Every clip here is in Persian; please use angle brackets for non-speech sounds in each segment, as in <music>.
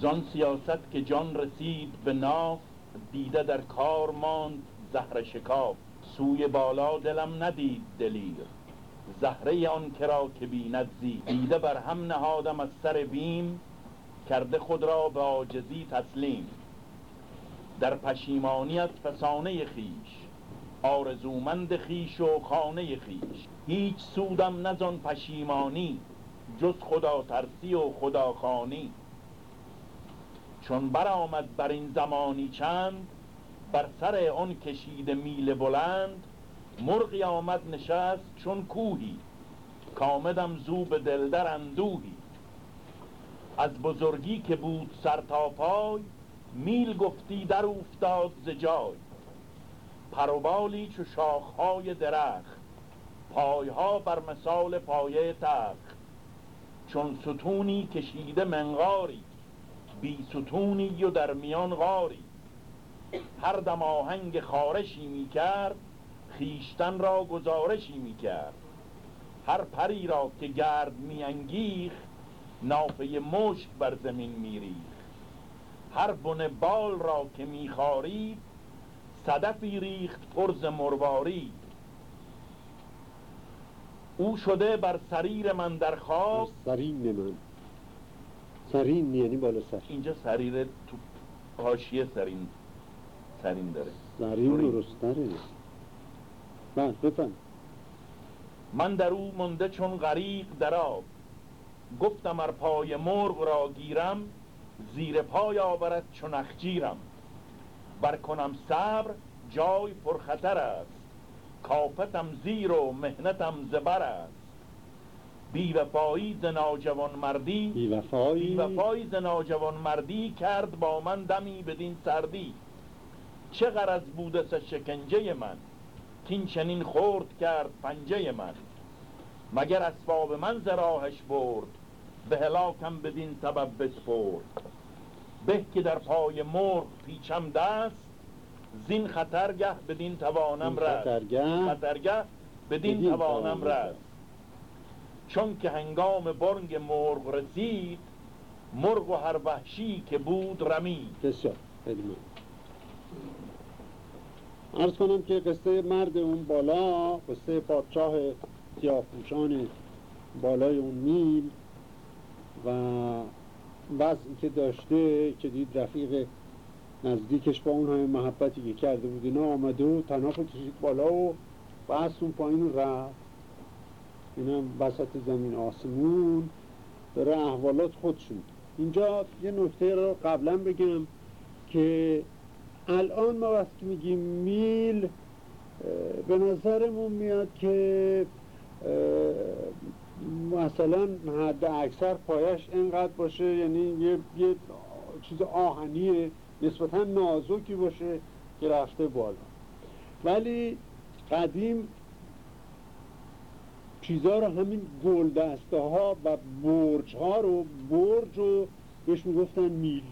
زان سیاست که جان رسید به ناف دیده در کار ماند زهر شکاف. سوی بالا دلم ندید دلیر. زهره آن کرا که بیند زی دیده بر هم نهادم از سر بیم کرده خود را به عاجزی تسلیم. در پشیمانی از فسانه خیش آرزومند خیش و خانه خیش هیچ سودم نزان پشیمانی جز خدا ترسی و خدا خانی چون برآمد بر این زمانی چند بر سر آن کشیده میل بلند مرغی آمد نشست چون کوهی کامدم زو به دلدر اندوهی. از بزرگی که بود سر تا پای میل گفتی در افتاد ز جای. پروبالی چو شاخهای درخت پایها بر مثال پایه تخت. چون ستونی کشیده منقاری بی ستونی و در میان غاری. هر دم آهنگ خارشی می کرد خیشتن را گزارشی می کرد. هر پری را که گرد می انگیخ نافه مشک بر زمین می ریخ هر بن بال را که می خارید صدفی ریخت پرز مرواری. او شده بر سریر من در خواب سرین من. سرین یعنی بالا سر. اینجا سریر تو حاشیه سرین سرین داره. سرین درست داره بله بفهم من در او مونده چون غریق در آب. گفتم ار پای مرغ را گیرم زیر پای آورد چون اخجیرم بر کنم صبر جای پرخطر است. کافتم زیر و مهنتم زبر است. بی وفایی ز ناجوان مردی. بی وفایی. بی وفایی ز ناجوان مردی کرد با من دمی بدین سردی. چه غرض بوده س شکنجه من؟ کین چنین خورد کرد پنجه من. مگر اسباب من ز راهش برد؟ به هلاکم بدین سبب بسپرد. به که در پای مرغ پیچم دست زین خطرگه بدین توانم رست. خطرگه بدین توانم رست. چون که هنگام برنگ مرغ رسید مرغ و هر وحشی که بود رمید بسیار خیلی. عرض کنم که قصه مرد اون بالا قصه پادشاه سیاهپوشان بالای اون میل و وضعی که داشته که دید رفیق نزدیکش با اون همه محبتی که کرده بود اینا آمده و تنها کشید بالا و بس اون پایین رفت اینا وسط زمین آسمون داره احوالات خودشون. اینجا یه نکته رو قبلا بگم که الان ما وقتی میگیم میل به نظرمون میاد که مثلا حد اکثر پایش اینقدر باشه یعنی یه, یه چیز آهنی نسبتا نازکی باشه که رفته بالا. ولی قدیم چیزها رو همین گل دسته ها و برج ها رو برج رو بهش می‌گفتن میل.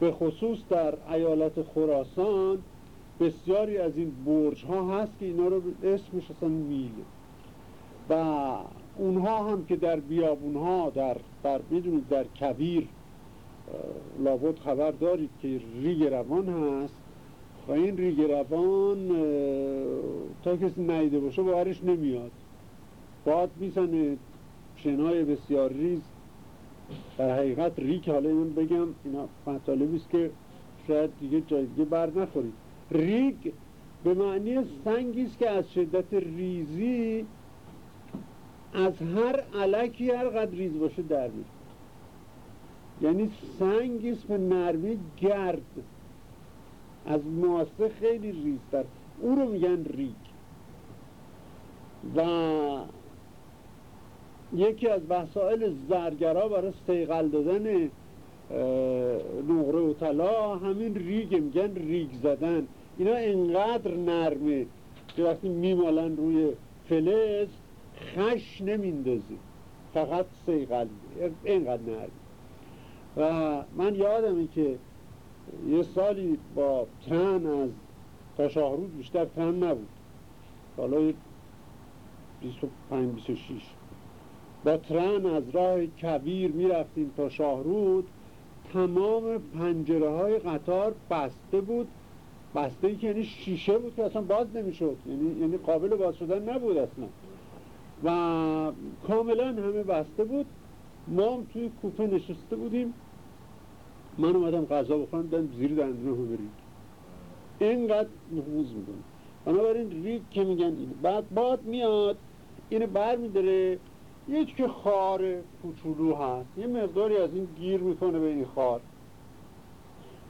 به خصوص در ایالت خراسان بسیاری از این برج ها هست که اینا رو اسمش اصلا میل. و اونها هم که در بیابون ها در, در می‌دونید در کویر اه، لابد خبر دارید که ریگ روان هست. و این ریگ روان تا کسی نیده باشه باورش نمیاد. باد می‌زنه شنای بسیار ریز. در حقیقت ریگ حالا این بگم اینا مطالبی است که شاید دیگه جای دیگه بر نخورید. ریگ به معنی سنگی است که از شدت ریزی از هر الکی هر قدر ریز باشه در میاد یعنی سنگی است به نرمی گرد. از ماسه خیلی ریزتر. او رو میگن ریگ و یکی از وسایل زرگرا برای سیغل دادن نقره و طلا همین ریگ میگن ریگ زدن. اینا انقدر نرمه که وقتی میمالن روی فلز خش نمیندازه. فقط سیغل اینقدر نرمه. و من یادمه که یه سالی با ترن از تا بیشتر ترن نبود. حالا 25 26 با ترن از راه کویر می‌رفتیم تا شاهرود. تمام پنجره های قطار بسته بود. بسته که یعنی شیشه بود که اصلا باز نمی‌شد. یعنی یعنی قابل باز شدن نبود اصلا. و کاملا همه بسته بود. ما توی کوپه نشسته بودیم. من اومدم غذا بخورم دارم زیر دندون همه ریگ اینقدر نفوذ می‌کنه بنابراین ریگ که میگن این. بعد باد میاد اینو بر میداره یک که خار کوچولو هست. یه مقداری از این گیر می‌کنه به این خار.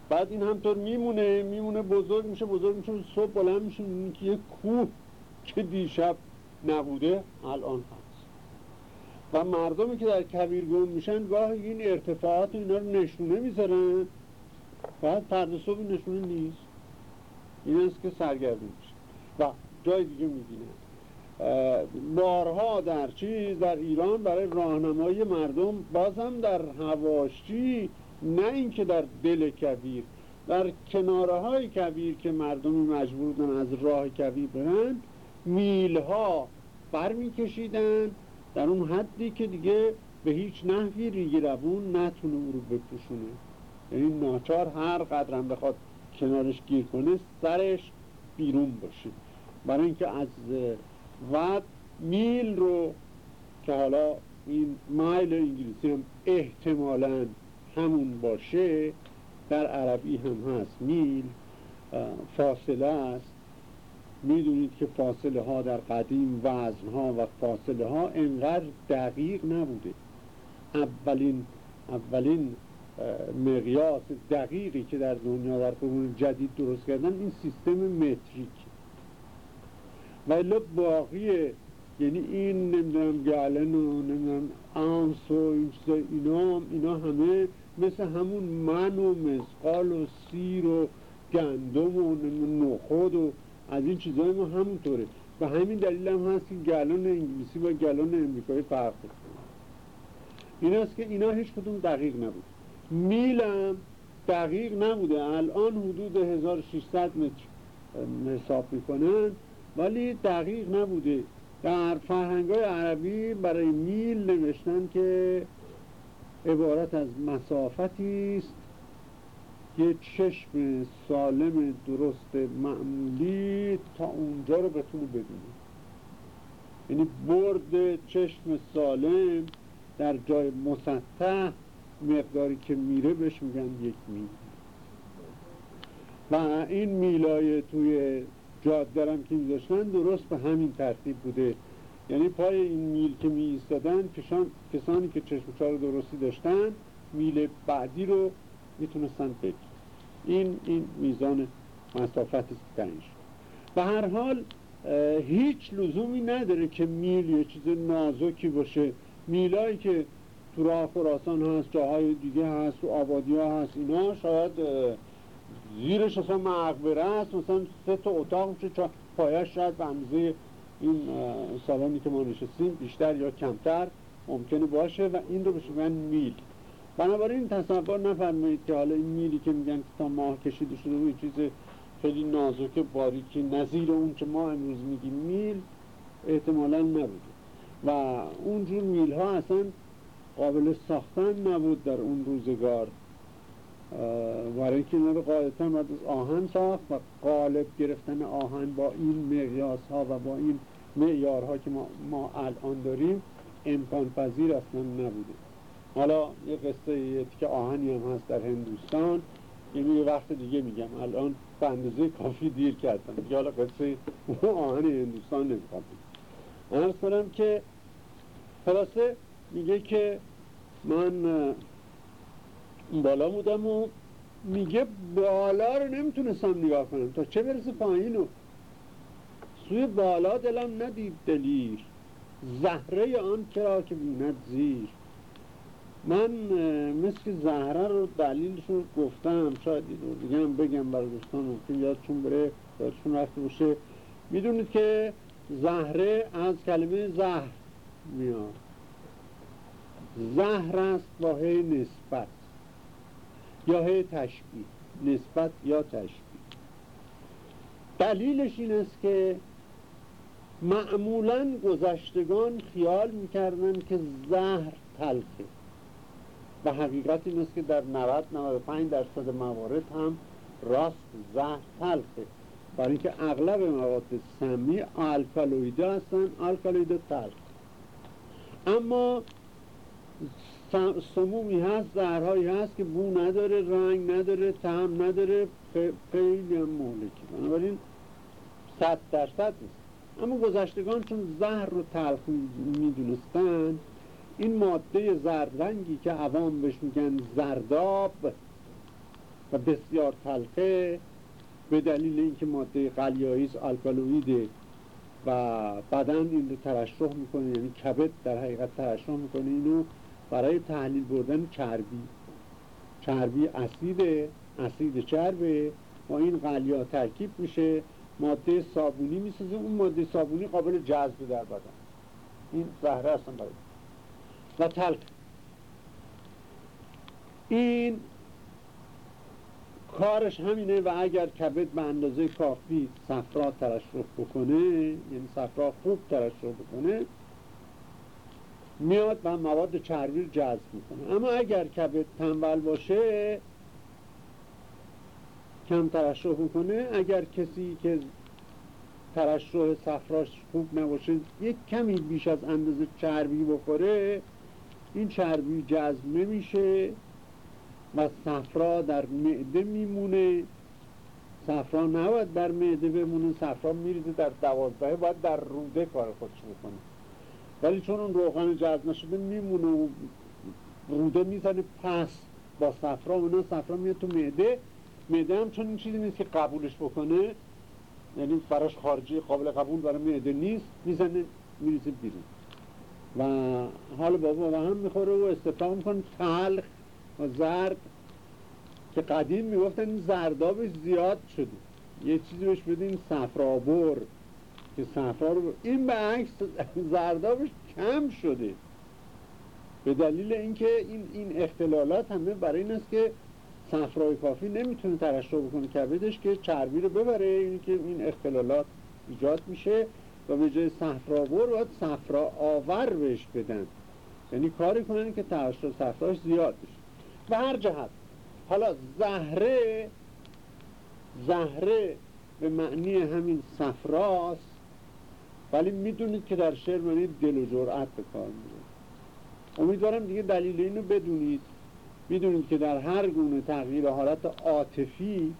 بعد این همطور میمونه میمونه بزرگ میشه بزرگ میشه صبح بلند میشه. که یه کوه که دیشب نبوده الان هست. و مردمی که در کبیر گم میشن گاه این ارتفاعات اینا رو نشونه می‌ذارن. بعد فرد صبح نشونه نیست. این است که سرگردون میشه. و جای دیگه می‌بینن بارها در چیز در ایران برای راهنمایی مردم بازم در هواشی نه اینکه در دل کبیر. در کناره های کبیر که مردمی مجبور بودن از راه کبیر برن میلها بر میکشیدن در اون حدی که دیگه به هیچ نحوی ریگی روون نتونه او رو بپوشونه. یعنی ناچار هر قدرم بخواد کنارش گیر کنه سرش بیرون باشه. برای اینکه از ود میل رو که حالا این مایل انگلیسی هم احتمالا همون باشه در عربی هم هست. میل فاصله است. می‌دونید که فاصله ها در قدیم وزن ها و فاصله ها انقدر دقیق نبوده. اولین اولین مقیاس دقیقی که در دنیا در قرون جدید درست کردن این سیستم متریک. ولی باقی یعنی این نمی‌دونم گلن و نمی‌دونم آنس و این اینا, اینا همه مثل همون من و مسقال و سیر و گندم و نخود و از این چیزهای ما همونطوره. و همین دلیل هم هست که گلان انگلیسی و گلان امریکایی فرق این است که اینا هیچ کدوم دقیق نبود. میلم دقیق نبوده. الان حدود 1600 متر حساب می‌کنن. ولی دقیق نبوده. در فرهنگ های عربی برای میل نوشتن که عبارت از مسافتی است یه چشم سالم درست معمولی تا اونجا رو بتونه ببینه. یعنی برد چشم سالم در جای مسطح مقداری که میره بهش میگن یک میل. و این میلای توی جاده که میذاشتن درست به همین ترتیب بوده. یعنی پای این میل که می ایستادن کسانی که چشمچار درستی داشتن میل بعدی رو می‌تونستن بگیر این این میزان مسافت تعیین به هر حال هیچ لزومی نداره که میل یه چیز نازکی باشه. میلایی که تو راه خراسان هست جاهای دیگه هست تو آبادی ها هست اینا شاید زیرش اصلا مقبره هست مثلا سه تا اتاق میشه پایش شاید به اندازه این سالانی که ما نشستیم بیشتر یا کمتر ممکنه باشه و این رو بشه من میل. بنابراین تصور نفرمایید که حالا این میلی که میگن که تا ماه کشیده شده و چیز خیلی نازک باریکی نظیر اون که ما امروز میگیم میل احتمالا نبوده. و اونجور میل ها اصلا قابل ساختن نبود در اون روزگار. برای اینکه اینا رو قاعدتا باید از آهن ساخت و قالب گرفتن آهن با این مقیاس ها و با این معیارها که ما, ما الان داریم امکان پذیر اصلا نبوده. حالا یه قصه یه که آهنی هم هست در هندوستان. اینو یه وقت دیگه میگم. الان به اندازه کافی دیر کردم. دیگه حالا قصه <laughs> آهن هندوستان نمی‌خوام ارز کنم که خلاصه میگه که من بالا بودم و میگه بالا رو نمی‌تونستم نگاه کنم. تا چه برسه پایینو سوی بالا دلم ندید دلیر. زهره آن کرا که بیند زیر. من مثل زهره رو دلیلش رو گفتم. شاید دیگه هم بگم برای دوستان ممکن یادشون بره یادشون رفته باشه. می‌دونید که زهره از کلمه زهر میاد. زهر است هی نسبت. یا هی تشبیه نسبت یا تشبیه. دلیلش این است که معمولا گذشتگان خیال می‌کردن که زهر تلخه. و حقیقت این است که در 90 95 درصد موارد هم راست زهر تلخه. برای اینکه اغلب مواد سمی آلکالویده هستن آلکالویده تلخ. اما سمومی هست زهرهایی هست که بو نداره رنگ نداره تعم نداره خیلی هم مهلکی بنابراین صد درصد نیست. اما گذشتگان چون زهر رو تلخ می‌دونستن این ماده زردرنگی که عوام بهش میگن زرداب و بسیار تلخه به دلیل اینکه ماده قلیاییز آلکالویده و بدن این رو ترشح می‌کنه یعنی کبد در حقیقت ترشح می‌کنه. اینو برای تحلیل بردن چربی. چربی اسید اسید چربه. با این قلیا ترکیب میشه. ماده صابونی می‌سازه اون ماده صابونی قابل جذب در بدن. این زهره هستن برای. و تلک این کارش همینه و اگر کبد به اندازه کافی صفرا ترشح بکنه یعنی صفرا خوب ترشح بکنه میاد و مواد چربی رو جذب می‌کنه. اما اگر کبد تنبل باشه کم ترشح بکنه اگر کسی که ترشح صفراش خوب نباشه یک کمی بیش از اندازه چربی بخوره این چربی جذب نمیشه و صفرا در معده میمونه. صفرا نباید در معده بمونه. صفرا میریزه در دوازده باید در روده کار خودش بکنه. ولی چون اون روغن جذب نشده میمونه و روده می‌زنه پس با صفرا اونا صفرا میاد تو معده. معده هم چون این چیزی نیست که قبولش بکنه یعنی براش خارجی قابل قبول برای معده نیست می‌زنه میریزه بیرون. و حال بابا و هم می‌خوره و استفاق می‌کنه. تلخ و زرد که قدیم می‌گفتن این زردابش زیاد شده. یه چیزی بهش بدین صفرابر. که صفرا رو این به عکس زردابش کم شده. به دلیل اینکه این این اختلالات همه برای این است که صفرای کافی نمی‌تونه ترشح بکنه کبدش که چربی رو ببره اینی که این اختلالات ایجاد میشه و به جای صفرابر باید صفرا آور بهش بدن. یعنی کاری کنن که ترشح صفراش زیاد بشه. و هر جهت حالا زهره زهره به معنی همین صفراست. ولی می‌دونید که در شعر معنی دل و جرأت به کار میره. امیدوارم دیگه دلیل اینو بدونید. می‌دونید که در هر گونه تغییر حالت عاطفی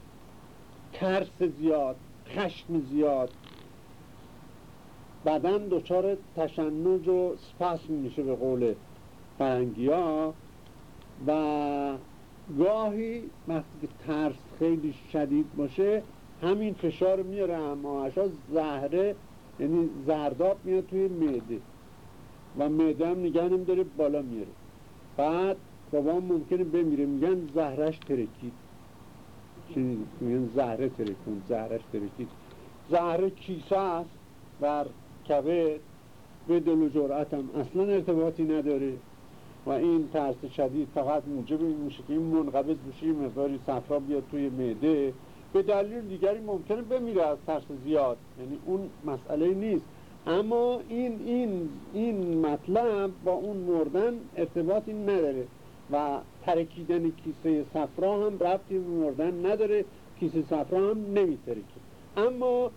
ترس زیاد خشم زیاد بدن دچار تشنج و سپاسم میشه به قول فرنگی و گاهی وقتی ترس خیلی شدید باشه همین فشار میاره اما زهره یعنی زرداب میاد توی معده. و معده هم نگه داره بالا میره بعد بابا ممکنه بمیره. میگن زهرش ترکید. میگن زهره ترکون زهرش ترکید. زهره کیسه است بر کبد به دل و جرأت هم اصلا ارتباطی نداره. و این ترس شدید فقط موجب این میشه که این منقبض بشه مقداری صفرا بیاد توی معده. به دلیل دیگری ممکنه بمیره از ترس زیاد. یعنی اون مسئله نیست. اما این این این مطلب با اون مردن ارتباطی نداره و ترکیدن کیسه صفرا هم ربطی به مردن نداره. کیسه صفرا هم نمیترکه. اما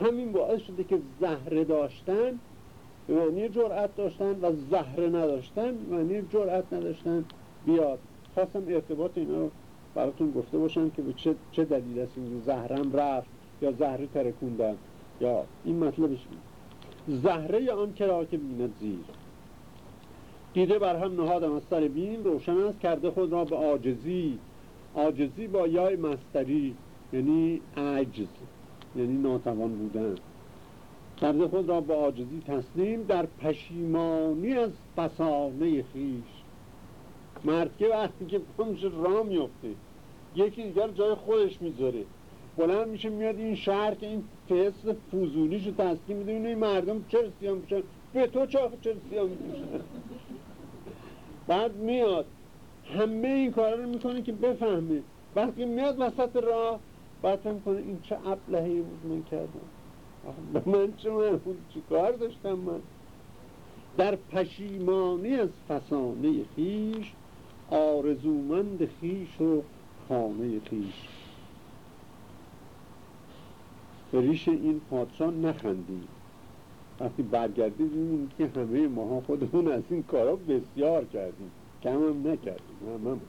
همین باعث شده که زهره داشتن به معنی جرأت داشتن و زهره نداشتن معنی جرأت نداشتن بیاد. خواستم ارتباط اینا رو براتون گفته باشم که به چه, چه دلیل است این زهرم رفت یا زهره ترکوندن یا این مطلبش زهره آن کرا که بیند زیر. دیده بر هم نهادم از سر بین روشن است کرده خود را به آجزی آجزی با یای مستری یعنی عجز یعنی ناتوان بودن. کرده خود را به آجزی تسلیم در پشیمانی از فسانه خیش. مرد که وقتی که پمش را میفته یکی دیگر جای خودش می‌ذاره. بلند میشه میاد این شهر که این فصل فوزونیشو تسکیم میده. این مردم چرا سیام میشن به تو چرا سیام میشن بعد میاد. همه این کارا رو می‌کنه که بفهمه. وقتی میاد وسط راه بعد فهم کنه این چه ابلهی بود من کردم. من چه من چی کار داشتم من؟ در پشیمانی از فسانه خیش آرزومند خیش و خانه خیش. به ریش این پادشاه نخندیم. وقتی برگردیم که همه ماها خودمون از این کارا بسیار کردیم. کم هم نکردیم هم هم.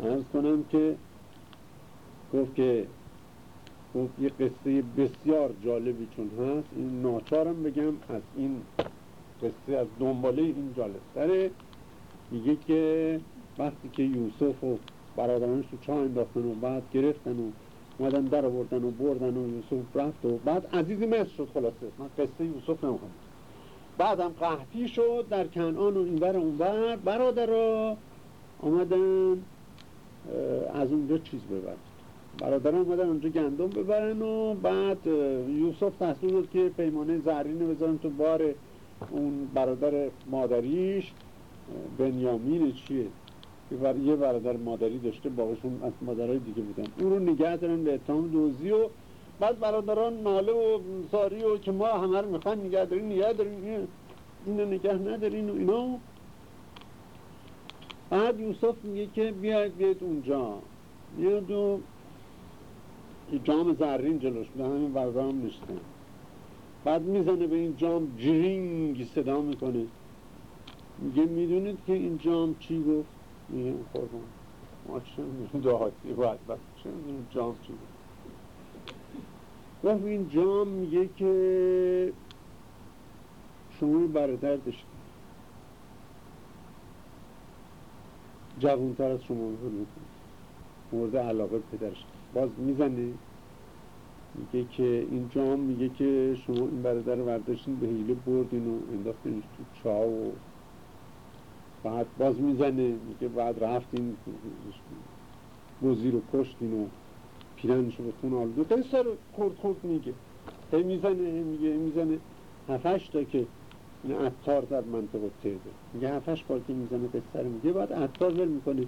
ارز کنم که گفت که گفت یه قصه بسیار جالبی چون هست. این ناچارم بگم از این قصه از دنباله این جالبتره. میگه که وقتی که یوسف و برادرانش تو چاه انداختن و بعد گرفتن و اومدن در آوردن و بردن و یوسف رفت و بعد عزیز مصر شد خلاصه. من قصه یوسف نمی‌خوام. بعدم قحطی شد در کنعان و اینور اونور برادرها آمدن از اونجا چیز ببرن. برادران اومدن اونجا گندم ببرن و بعد یوسف تصمیم داد که پیمانه زرینه بذارن تو بار اون برادر مادریش. بنیامین چیه؟ یه برادر مادری داشته باباشون از مادرهای دیگه بودن. اون رو نگه دارن به اتهام دوزی و بعد برادران ناله و ساری و که ما همه رو می‌خوان نگه دارین نگه دارین اینو نگه ندارین و اینا. بعد یوسف میگه که بیاید بیاید اونجا. میاد و جام زرین جلوش بوده همین برادرام نشتن بعد می‌زنه به این جام جرینگ صدا می‌کنه. میگه می‌دونید که این جام چی گفت؟ میگه قربان ما چه می‌دونیم؟ دهاتی باید چه می‌دونیم؟ جام چی گفت این جام میگه که شما برادر داشتید جوانتر از شما مورد علاقه پدرش. باز می‌زنه. میگه که این جام میگه که شما این برادر رو برداشتین به حیله بردین و انداختین تو چا و بعد باز می‌زنه میگه بعد رفتین بزی رو کشتین و پیرنش رو به خون آلودو قصه رو خورد خورد میگه. هی می‌زنه هی میگه می‌زنه. هفتش تا که این عطار در منطقه تیده میگه هفتش بار که می‌زنه قصه رو میگه. بعد عطار ول می‌کنه.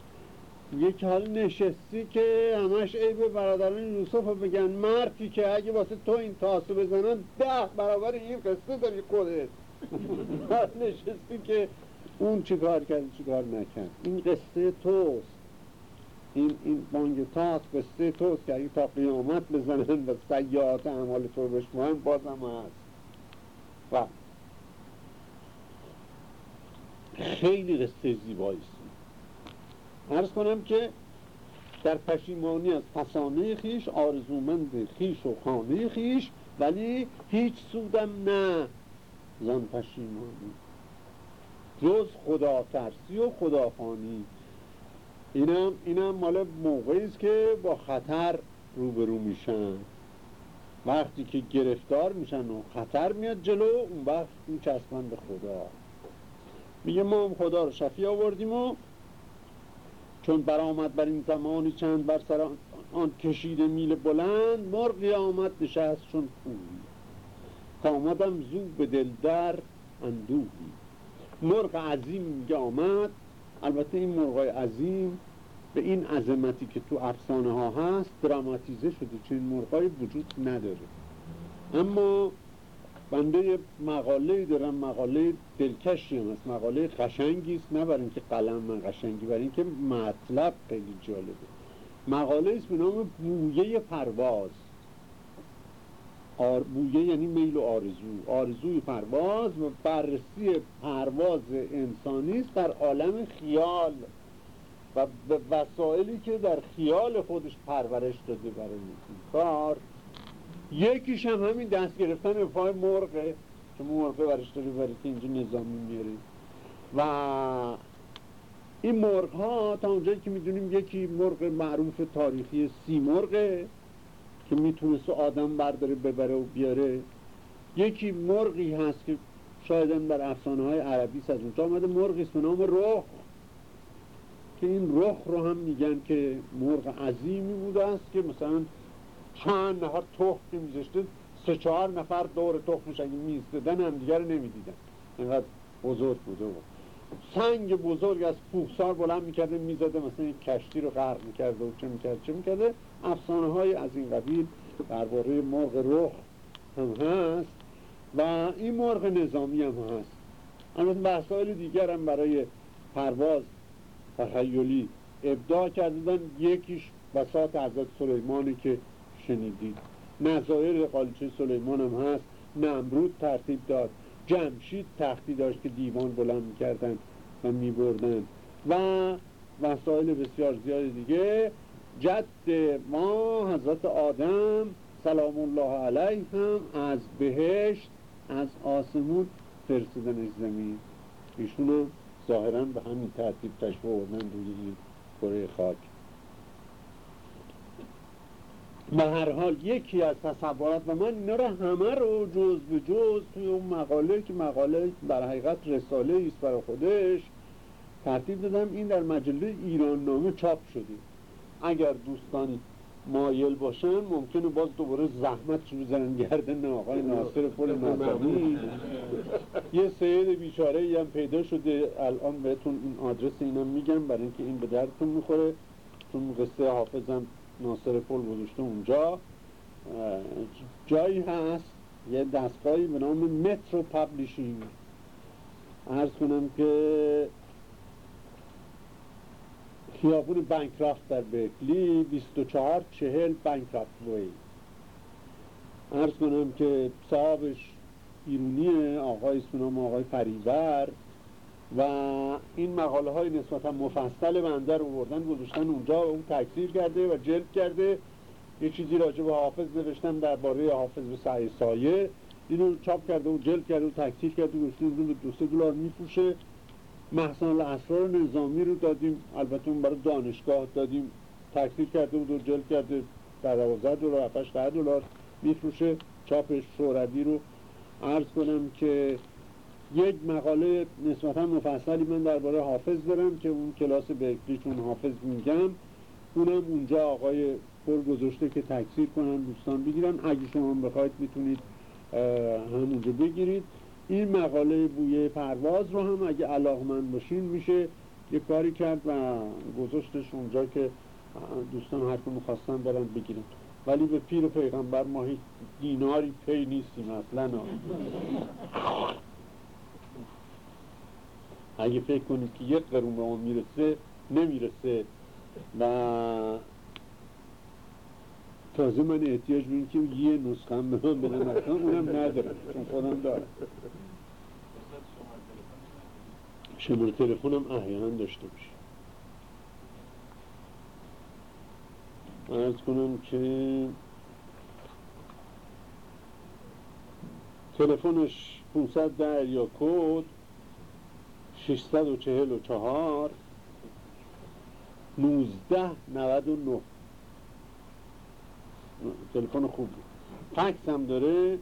یک حال نشستی که همش عیب برادران یوسف رو بگن. مردی که اگه واسه تو این تاسو بزنن ده برابر این قصه داری خودت. <laughs> نشستی که اون چی کار کرد چی کار نکرد؟ این قصه توست. این این بانگ تاس قصه توست که اگه تا قیامت بزنن و سیاحات اعمال تو بشموهن بازم هست. و خیلی قصه زیبایی ارز کنم که در پشیمانی از فسانه خیش آرزومند خیش و خانه خیش ولی هیچ سودم نه. زن پشیمانی. جز خدا ترسی و خدافانی اینم اینم مال موقعی است که با خطر روبرو میشن. وقتی که گرفتار میشن و خطر میاد جلو اون وقت میچسبن به خدا. میگه ما هم خدا رو شفی آوردیم و چون برآمد بر این زمانی چند بر سر آن کشیده میل بلند مرغی آمد نشست چون خوبی تا آمدم زو به دل در مرغ عظیم میگه آمد. البته این مرغای عظیم به این عظمتی که تو افسانه ها هست دراماتیزه شده چون مرغای وجود نداره. اما بنده مقاله دارم مقاله دلکشی هم هست. مقاله قشنگی است نه برای اینکه قلم من قشنگی برای اینکه مطلب خیلی جالبه. مقاله است به نام بویه پرواز. آر... بویه یعنی میل و آرزو. آرزوی پرواز و بررسی پرواز انسانی است در عالم خیال و به وسایلی که در خیال خودش پرورش داده برای این کار. یکیش هم همین دست گرفتن به پای مرغه که مرغه برش داری برای که اینجا نظامی میاری و این مرغ ها تا اونجایی که می‌دونیم یکی مرغ معروف تاریخی سی مرغه. که می‌تونست آدم برداره ببره و بیاره. یکی مرغی هست که شاید در افسانه های عربی از اونجا آمده مرغی به نام رخ. که این رخ رو هم میگن که مرغ عظیمی بوده است که مثلا چند نفر تخم که میزشته سه چهار نفر دور تخمش اگه می‌زدن هم دیگر نمی‌دیدن. اینقدر بزرگ بوده بود سنگ بزرگ از کوهسار بلند می‌کرده می‌زده مثلا یک کشتی رو غرق می‌کرده و چه می‌کرده چه می‌کرده. افسانه های از این قبیل درباره مرغ رخ هم هست و این مرغ نظامی هم هست. اما وسایل دیگر هم برای پرواز تخیلی ابداع کردن یکیش بساط حضرت سلیمانی که شنیدید. نظایر قالچه سلیمان هم هست. نمرود ترتیب داد. جمشید تختی داشت که دیوان بلند می‌کردن و میبردن. و وسایل بسیار زیاد دیگه. جد ما حضرت آدم سلام الله علیه هم از بهشت از آسمون فرستدنش زمین. ایشون ظاهرا به همین ترتیب تشبه بردن روی کره خاک. به هر حال یکی از تصورات و من اینا رو همه رو جز به جز توی اون مقاله که مقاله در حقیقت رساله ایست برای خودش ترتیب دادم این در مجله ایران نامه چاپ شده. اگر دوستان مایل باشن ممکنه باز دوباره زحمت رو بزنن گردن آقای ناصر پل نظامی یه سید بیچاره هم پیدا شده. الان بهتون این آدرس اینم میگم برای اینکه این به دردتون می‌خوره. چون قصه حافظم ناصر پل گذاشته اونجا. جایی هست یه دستگاهی به نام مترو پبلیشینگ ارز کنم که خیابون بنکرافت در برکلی 24 چهل بنکرافت وی. ارز کنم که صاحبش ایرونیه آقای اسم آقای فریبر. و این مقاله های نسبتا مفصل بنده رو بردن گذاشتن اونجا و اون تکثیر کرده و جلد کرده. یه چیزی راجع به حافظ نوشتم درباره حافظ به سعی سایه. اینو چاپ کرده و جلد کرده و تکثیر کرده و گذاشته به دو سه دلار میفروشه. محسن الاسرار نظامی رو دادیم. البته اون برای دانشگاه دادیم. تکثیر کرده و جلد کرده. در 12 دلار 7 دلار میفروشه. چاپش شوروی رو عرض کنم که یک مقاله نسبتا مفصلی من درباره حافظ دارم که اون کلاس برکلی چون حافظ میگم. اونم اونجا آقای پر گذاشته که تکثیر کنن دوستان بگیرن اگه شما بخواید می‌تونید همونجا بگیرید. این مقاله بویه پرواز رو هم اگه علاقمند باشین میشه یه کاری کرد و گذاشتش اونجا که دوستان هر می‌خواستن برن بگیرن. ولی به پیر و پیغمبر ما هیچ دیناری پی نیستیم اصلا. اگه فکر کنید که یک قرون به اون می‌رسه نمی‌رسه. و تازه من احتیاج به که یه نسخه هم به من بدن. اونم ندارم چون خودم دارم. شماره تلفنم احیانا داشته باشه. ارز کنم که تلفنش 500 در یا کد. 644 19 99 تلفن خوب فکس هم داره.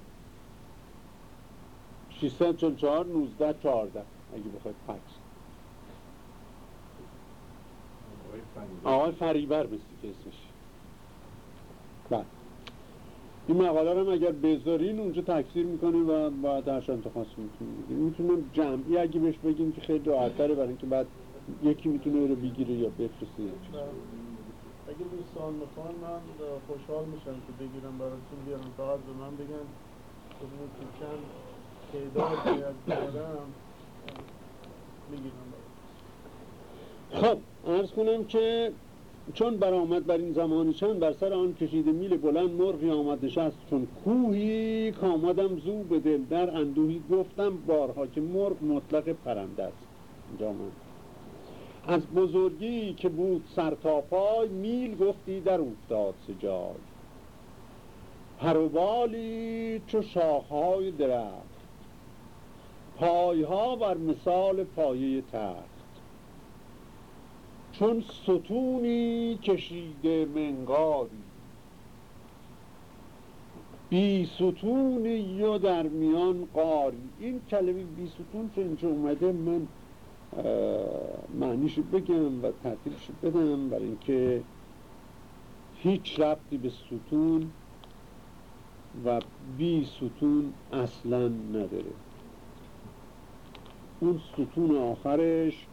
644 19 14 اگه بخواید فکس. آقای فریبر. بسی که اسمش بله این مقاله رو اگر بذارین اونجا تکثیر می‌کنیم و بعد هر انتخاص می‌تونیم می‌تونم جمعی اگه بهش بگیم که خیلی راحتره برای اینکه بعد یکی می‌تونه رو بگیره یا بفرسته اگه دوستان می‌خوان من خوشحال میشم که بگیرم براتون بیارم. تا به من بگن که چند تعداد باید بیارم می‌گیرم خب ارز کنم که چون برآمد بر این زمانی چند بر سر آن کشیده میل بلند مرغی آمد نشست چون کوهی کامدم زو به دل در اندوهی گفتم بارها که مرغ مطلق پرنده است. از بزرگی که بود سر تا پای میل گفتی در افتاد سجای پروبالی چو شاخهای درخت. پایها بر مثال پایه تخت. چون ستونی کشیده منگاری بی ستونی و در میان قاری. این کلمه بی ستون چون اینجا اومده من معنیشو بگم و تحتیلشو بدم برای اینکه هیچ ربطی به ستون و بی ستون اصلا نداره. اون ستون آخرش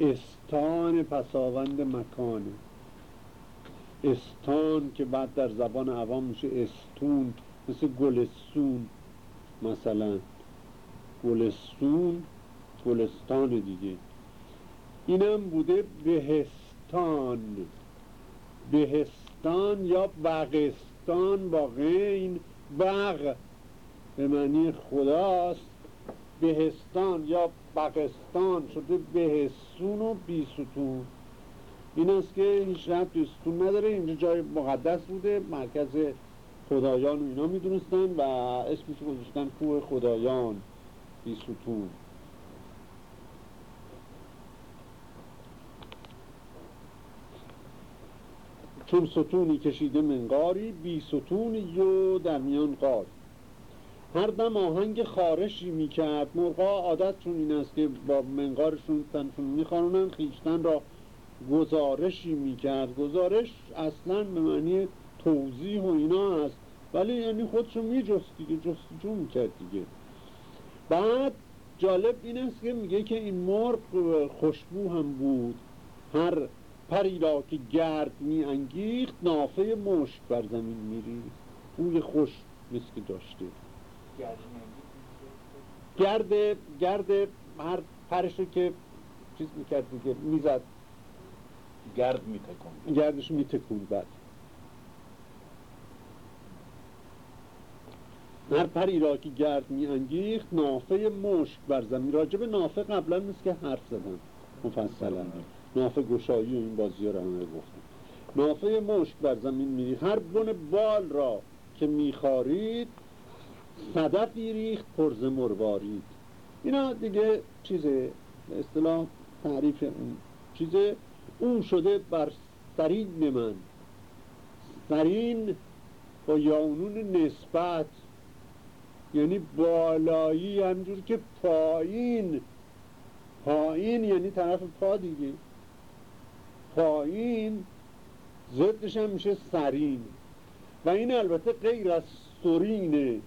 استان پساوند مکانه استان که بعد در زبان عوام میشه استون مثل گلستون مثلا. گلستون گلستان دیگه. اینم بوده بهستان. بهستان یا بغستان با غین بغ. به معنی خداست. بهستان یا بغستان شده بهستون و بیستون این است که هیچ رفت ستون نداره. اینجا جای مقدس بوده. مرکز خدایان و اینا می‌دونستن و اسمش گذاشتن کوه خدایان بیستون چون ستونی کشیده منقاری بی ستونی و در میان قار هر دم آهنگ خارشی می‌کرد. مرغا عادتشون این است که با منقارشون تنشون میخوانونن خیشتن را گزارشی می‌کرد. گزارش اصلا به معنی توضیح و اینا هست ولی یعنی خودشو میجست دیگه جستجو می‌کرد دیگه. بعد جالب این است که میگه که این مرغ خوشبو هم بود. هر پری را که گرد می انگیخت نافه مشک بر زمین میری بوی خوش مثل داشته گرد گرد هر پرشو که چیز می‌کرد دیگه می‌زد. گرد میتکن گردش میتکون بعد هر پری را که گرد می انگیخت نافه مشک بر زمین. راجب نافه قبلا نیست که حرف زدن مفصلا. نافه گشایی و این بازی رو همه گفتم. نافه مشک بر زمین میری هر بن بال را که میخارید صدفی ریخت پرز مروارید. اینا دیگه چیز اصطلاح تعریف اون چیزه اون شده بر سرین من. سرین با یاونون نسبت یعنی بالایی همجور که پایین. پایین یعنی طرف پا دیگه. پایین ضدش هم میشه سرین. و این البته غیر از سرینه.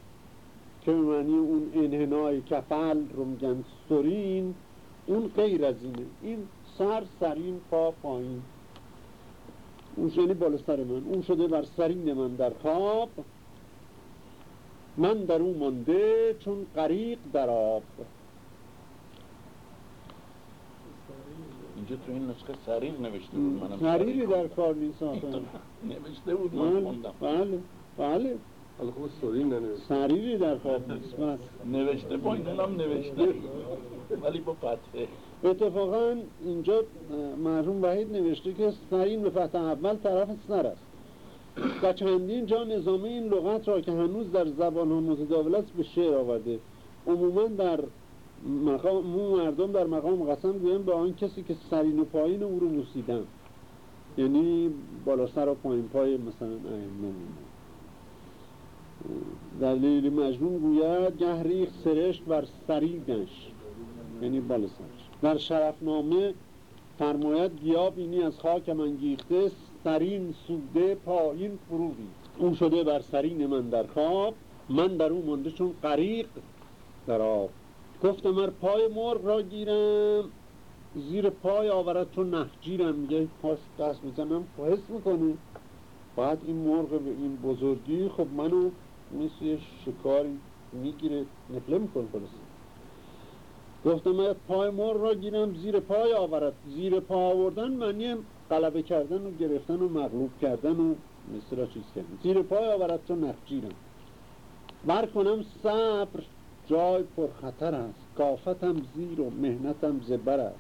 که معنی اون انحنای کفل رو میگن سرین اون غیر از اینه. این سر سرین پا پایین. اون یعنی بالا سر من. اون شده بر سرین من در خواب. من در اون مانده چون غریق در آب. اینجا تو این نسخه سریر نوشته بود منم. سریری در کار نیست <laughs> نوشته بود من بله بله بله. حالا خوب سوری سریری در کار نیست بس نوشته پایین هم نوشته. ولی با فتحه اتفاقا اینجا مرحوم وحید نوشته که سرین به فتح اول طرف سر است. و چندین جا نظامه این لغت را که هنوز در زبان ها متداول است به شعر آورده. عموما در مقام مو مردم در مقام قسم گویم به آن کسی که سرین و پایین او رو بوسیدن یعنی بالا سر و پایین پای مثلا ائمه در لیلی مجنون گوید گه ریخ سرشت بر سرینش یعنی بالا سرش. در شرفنامه فرماید گیاه بینی از خاک من گیخته سرین سوده پایین فرو ریخت. او شده بر سرین من در خواب من در او مانده چون غریق در آب. گفتم ار پای مرغ را گیرم زیر پای آورد چون نخجیرم. میگه پاش دست می‌زنم حس می‌کنه بعد این مرغ به این بزرگی خب منو یه شکاری می‌گیره. نفله می‌کنه خلاص گفتم ار پای مرغ را گیرم زیر پای آورد. زیر پا آوردن معنی غلبه کردن و گرفتن و مغلوب کردن و مثل را چیز کردن. زیر پای آورد چون نخجیرم. بر کنم صبر جای پرخطر است. کافتم زیر و مهنتم زبر است.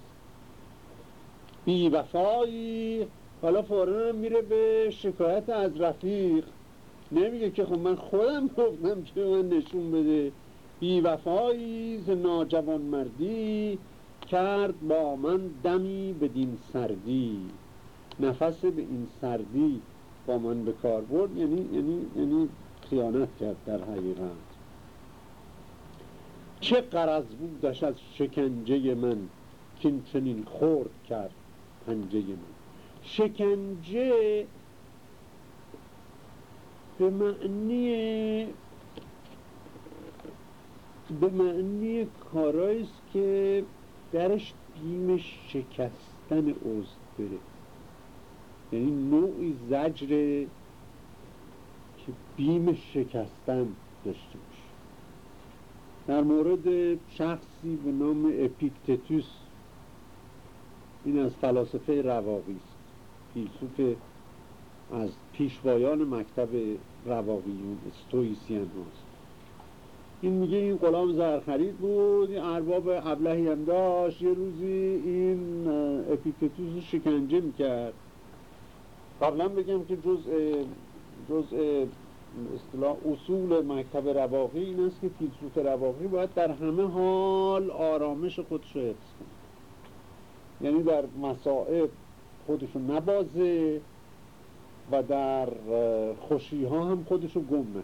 بی وفایی حالا فوراً میره به شکایت از رفیق. نمیگه که خب من خودم گفتم که من نشون بده. بی وفایی ز ناجوان مردی کرد با من دمی بدین سردی. نفس به این سردی با من به کار برد. یعنی یعنی یعنی خیانت کرد در حقیقت. چه قرض بودش از شکنجه من که چنین خورد کرد پنجه من. شکنجه معنی به معنی کارایی است که درش بیم شکستن عضو بره. یعنی نوعی زجر که بیم شکستن داشته باشه. در مورد شخصی به نام اپیکتتوس این از فلاسفه رواقی است فیلسوف از پیشوایان مکتب رواقیون استویسیان هست. این میگه این غلام زرخرید بود این ارباب ابلهی هم داشت. یه روزی این اپیکتتوس رو شکنجه می‌کرد. قبلا بگم که جز جز اصطلاح اصول مکتب رواقی این است که فیلسوف رواقی باید در همه حال آرامش خودش رو حفظ کنه. یعنی در مسائب خودشو نبازه و در خوشی ها هم خودشو گم نکنه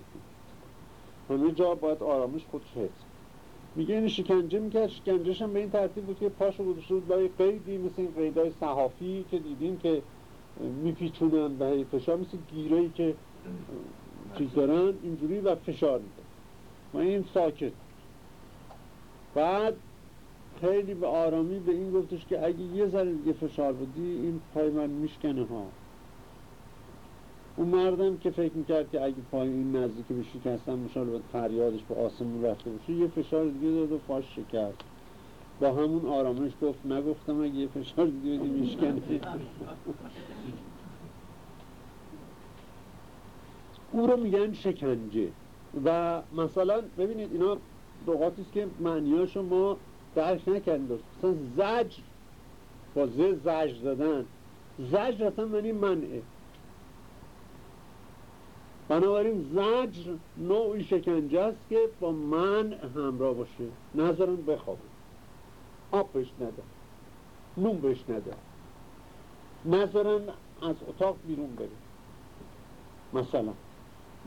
همه جا باید آرامش خودش حفظ میگه این شکنجه می‌کرد. شکنجهش هم به این ترتیب بود که پاشو گذاشته بود برای قیدی مثل این قیدای صحافی که دیدیم که میپیچونن به فشار مثل گیره که چیز دارن اینجوری و فشار میده. و این ساکت بعد خیلی به آرامی به این گفتش که اگه یه ذره دیگه فشار بدی این پای من میشکنه ها. اون مردم که فکر می‌کرد که اگه پای این نزدیک به شکستن مشال فریادش به آسمون رفته باشه یه فشار دیگه داد و پاش شکست. با همون آرامش گفت نگفتم اگه یه فشار دیگه بدی میشکنه. او رو میگن شکنجه. و مثلا ببینید اینا لغاتی است که معنیاشو ما درک نکردیم. مثلا زجر با زه زجر زدن. زجر اصلا منعه. بنابراین زجر نوعی شکنجه است که با من همراه باشه. نظرن بخوابه آب بهش نده. نون بهش نده. نظرن از اتاق بیرون بره. مثلا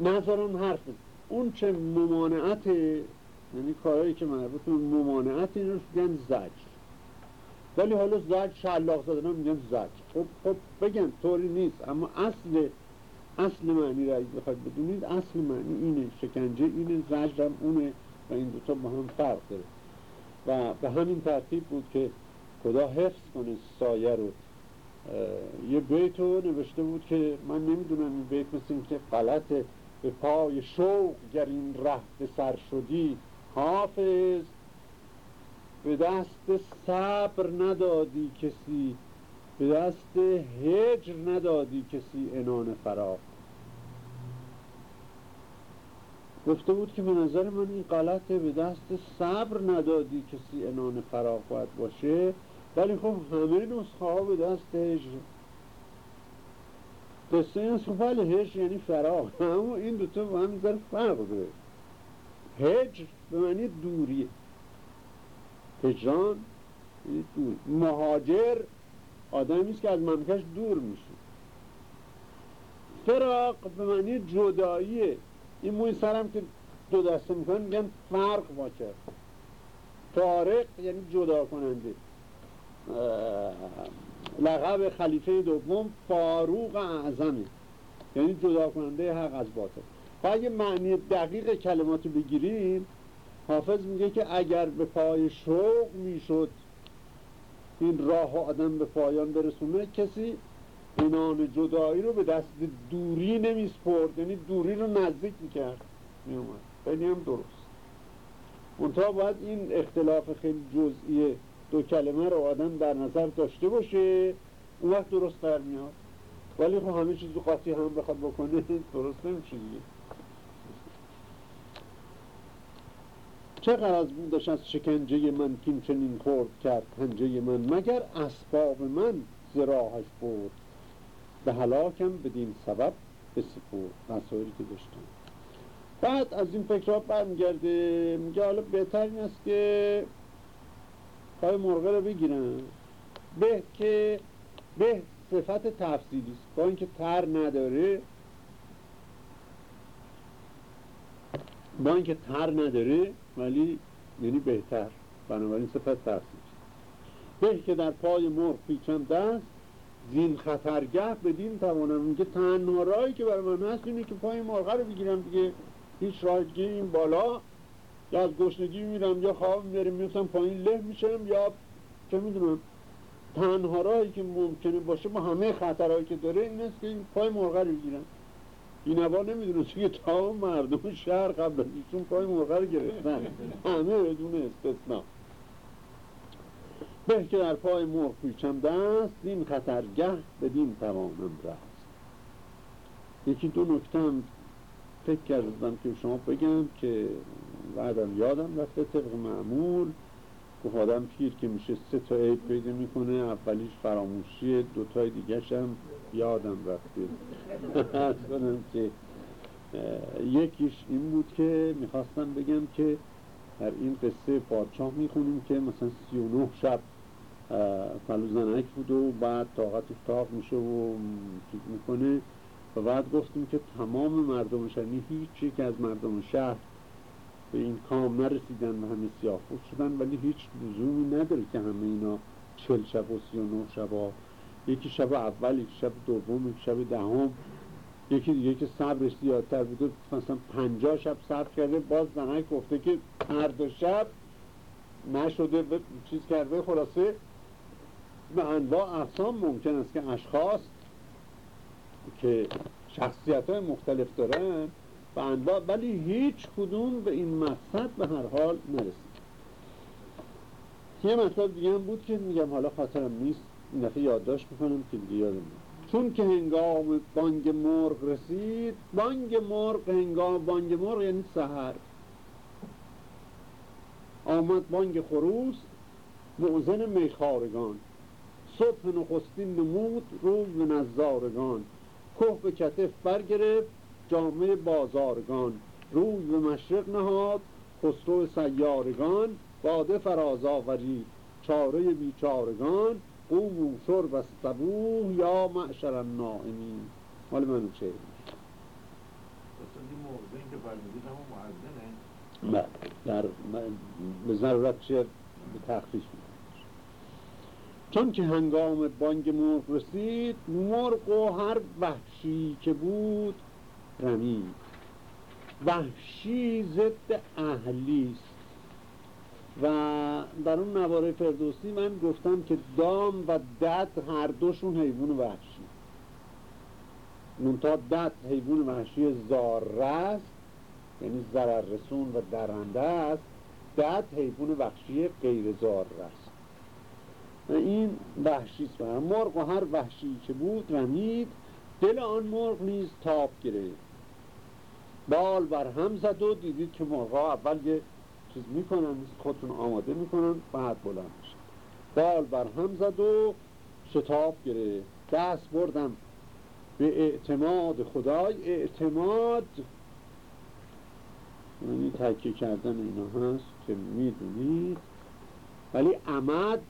نظرن حرف اون چه ممانعت یعنی کارهایی که مربوط به ممانعت این رو میگن زجر. ولی حالا زجر شلاق زدن میگن زجر. خب خب بگن طوری نیست اما اصل اصل معنی را بخواید بدونید اصل معنی اینه شکنجه اینه زجر هم اونه و این دوتا با هم فرق داره. و به همین ترتیب بود که خدا حفظ کنه سایه رو. یه بیت رو نوشته بود که من نمی‌دونم این بیت مثل این که غلطه به پای شوق گر این ره به سر شدی حافظ به دست صبر ندادی کسی. به دست هجر ندادی کسی انان فراغ گفته بود که به نظر من این غلطه به دست صبر ندادی کسی انان فراغ باید باشه ولی خب همه نسخه ها به دست هجر. قصه این است بله هجر یعنی فراغ اما این دوتا با هم در فرق داره. هجر به معنی دوریه هجران یعنی مهاجر آدمی است که از مملکتش دور میشه. فراق به معنی جداییه این موی سرم که دو دسته می‌کنن میگن فرق با کرد فارق یعنی جدا کننده لقب خلیفه دوم فاروق اعظمه. یعنی جدا کننده حق از باطل. و اگه معنی دقیق کلمات رو بگیریم حافظ میگه که اگر به پای شوق می‌شد این راه آدم به پایان برسونه کسی اینان جدایی رو به دست دوری نمیسپرد. یعنی دوری رو نزدیک می‌کرد میومد خیلی هم درست. منتها باید این اختلاف خیلی جزئی دو کلمه رو آدم در نظر داشته باشه. اون وقت درست در میاد. ولی خب همه چیز قاطی هم بخواد بکنه <laughs> درست نمیشه دیگه. چه از بودش از شکنجه من کین چنین خورد کرد؟ پنجه من مگر اسباب من زراحش بود به هلاکم بدین سبب به سپور مسائلی که داشتم. بعد از این فکرها برمیگرده میگه حالا بهتر این است که پای مرغه رو بگیرن. به که به صفت تفصیلی است. با اینکه تر نداره با اینکه تر نداره ولی یعنی بهتر. بنابراین صفت تفصیلی به که در پای مرغ پیچم دست زین خطرگه بدین توانم. میگه تنها راهی که برای من هست اینه که پای مرغه رو بگیرم دیگه. هیچ راه دیگه این بالا. یا از گشنگی میرم یا خواب میرم میفتم پایین له میشم یا چه می‌دونم. تنها راهی که ممکنه باشه با همه خطرهایی که داره این است که این پای مرغه رو بگیرم. نوا نمی‌دونه که تا مردم شهر قبل از ایشون پای مرغه رو گرفتن. همه بدون استثنا. به که در پای مرغ پیچم دست دین خطرگه بدین توانم رست یکی دو نکته هم فکر کردم که شما بگم که بعدم یادم رفته طبق معمول. گفت آدم پیر که میشه سه تا عیب پیدا می‌کنه اولیش فراموشی دوتای دیگرش هم یادم رفته کنم که یکیش این بود که می‌خواستم بگم که در این قصه پادشاه می‌خونیم که مثلا سی و نه شب فلوزنک بود و بعد طاقتش تاق میشه و چیز می‌کنه و بعد گفتیم که تمام مردم شهر هیچ یک از مردم شهر به این کام نرسیدن و همه سیاه شدن ولی هیچ لزومی نداره که همه اینا چل شب و سی و نه شب. یکی شب اول یکی شب دوم یکی شب دهم. یکی دیگه که صبرش زیادتر بوده مثلا پنجاه شب صبر کرده باز زنک گفته که هر دو شب نشده به چیز کرده خلاصه به انواع اقسام ممکن است که اشخاص که شخصیت های مختلف دارن به انواع ولی هیچ کدوم به این مقصد به هر حال نرسید. یه مطلب دیگه هم بود که میگم حالا خاطرم نیست. این دفعه یادداشت می‌کنم که دیگه یادم چون که هنگام بانگ مرغ رسید بانگ مرغ هنگام بانگ مرغ یعنی سهر آمد بانگ خروس معزن میخارگان صبح نخستین نمود روز به نزارگان که به کتف برگرفت جامعه بازارگان. روز به مشرق نهاد خسرو سیارگان باده فراز آوری چاره بیچارگان قومو شرب و صبوح یا معشر النائمین مال منو چه؟ بله. در به ضرورت چه به تخفیش چون که هنگام بانگ مرغ رسید مرغ و هر وحشی که بود رمید. وحشی ضد اهلی است و در اون نواره فردوسی من گفتم که دام و دد هر دوشون حیوان وحشی. منتها دد حیوان وحشی زاره است یعنی ضرر رسون و درنده است. دد حیوان وحشی غیر زاره است. و این وحشی است. مرغ و هر وحشی که بود رمید دل آن مرغ نیز تاب گرفت. بال بر هم زد و دیدید که مرغا اول یه چیز می‌کنن خودتون آماده می‌کنن بعد بلند میشن. بال بر هم زد و شتاب گرفت. دست بردم به اعتماد خدای اعتماد. یعنی تکیه کردن اینا هست که می‌دونید. ولی عمد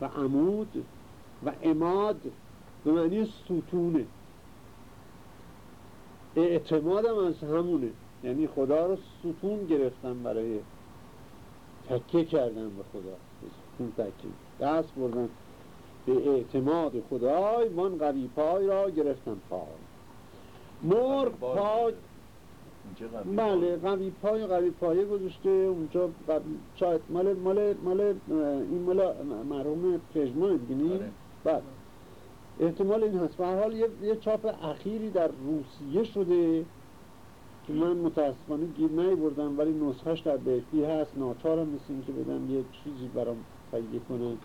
و عمود و اماد به معنی ستونه. اعتمادم از همونه. یعنی خدا رو ستون گرفتم برای تکیه کردن به خدا. ستون تکیه. دست بردن به اعتماد خدای وان قوی پای را گرفتن پای. مرغ پای بله قوی پای قوی پایه گذاشته. اونجا شاید مال مال مال این مال مرحوم پژمان دیگه آره. بله. احتمال این هست. به حال یه،, یه چاپ اخیری در روسیه شده. که من متاسفانه گیر نهی بردم ولی نسخهش در بهتی هست. ناچارم مثل که بدم یه چیزی برام تهیه کنم.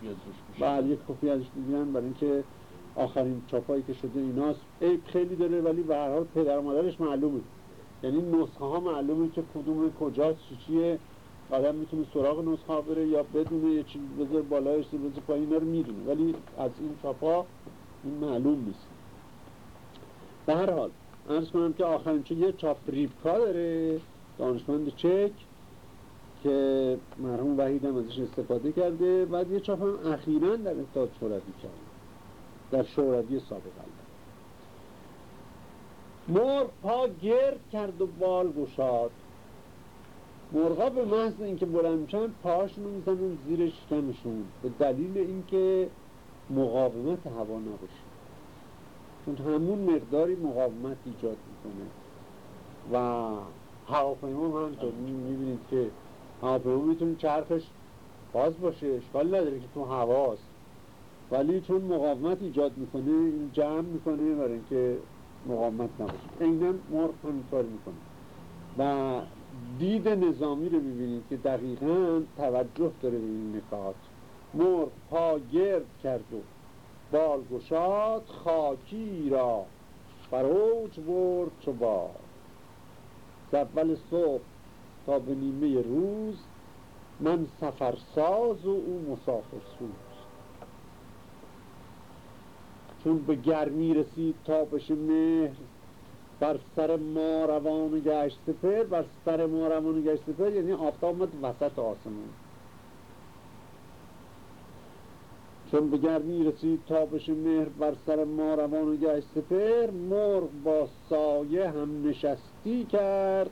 بعد یک کپی ازش دیدن برای اینکه آخرین چاپایی که شده ایناست. عیب خیلی داره ولی به هر حال پدر مادرش معلومه. یعنی نسخه ها معلومه که کدوم کجاست چیه. آدم می‌تونه سراغ نسخه ها بره یا بدونه یه چیز بذار بالایش بذار پایین رو می‌دونه. ولی از این چاپا این معلوم نیست. به هر حال ارز کنم که آخرین چه یه چاپ ریبکا داره. دانشمند چک که مرحوم وحید هم ازش استفاده کرده. بعد یه چاپ هم اخیرا در اتحاد شوروی کرده. در شوروی سابق مرغ پا گرد کرد و بال گشاد. مرغا به محض اینکه بلند میشن پاهاشون می‌زنن زیر شکمشون به دلیل اینکه مقاومت هوا نباشه. چون همون مقداری مقاومت ایجاد می‌کنه. و هواپیما هم همینطور می‌بینید که هواپیما می‌تونه چرخش باز باشه اشکال نداره که تو هواست ولی چون مقاومت ایجاد می‌کنه این جمع می‌کنه برای اینکه مقاومت نباشه. عینا مرغ همین کار می‌کنه. و دید نظامی رو ببینید که دقیقا توجه داره به این نکات. مرغ پا گرد کرد و بال گشاد خاکی را. فروج برد چو بار ز اول صبح تا به نیمه روز من سفرساز و او مسافر سوز. چون به گرمی رسید تابش مهر بر سر ما روان گشت سپر بر سر ما روان گشت سپر یعنی آفتاب آمد وسط آسمون چون به گرمی رسید تابش مهر بر سر ما روان گشت سپر مرغ با سایه هم نشستی کرد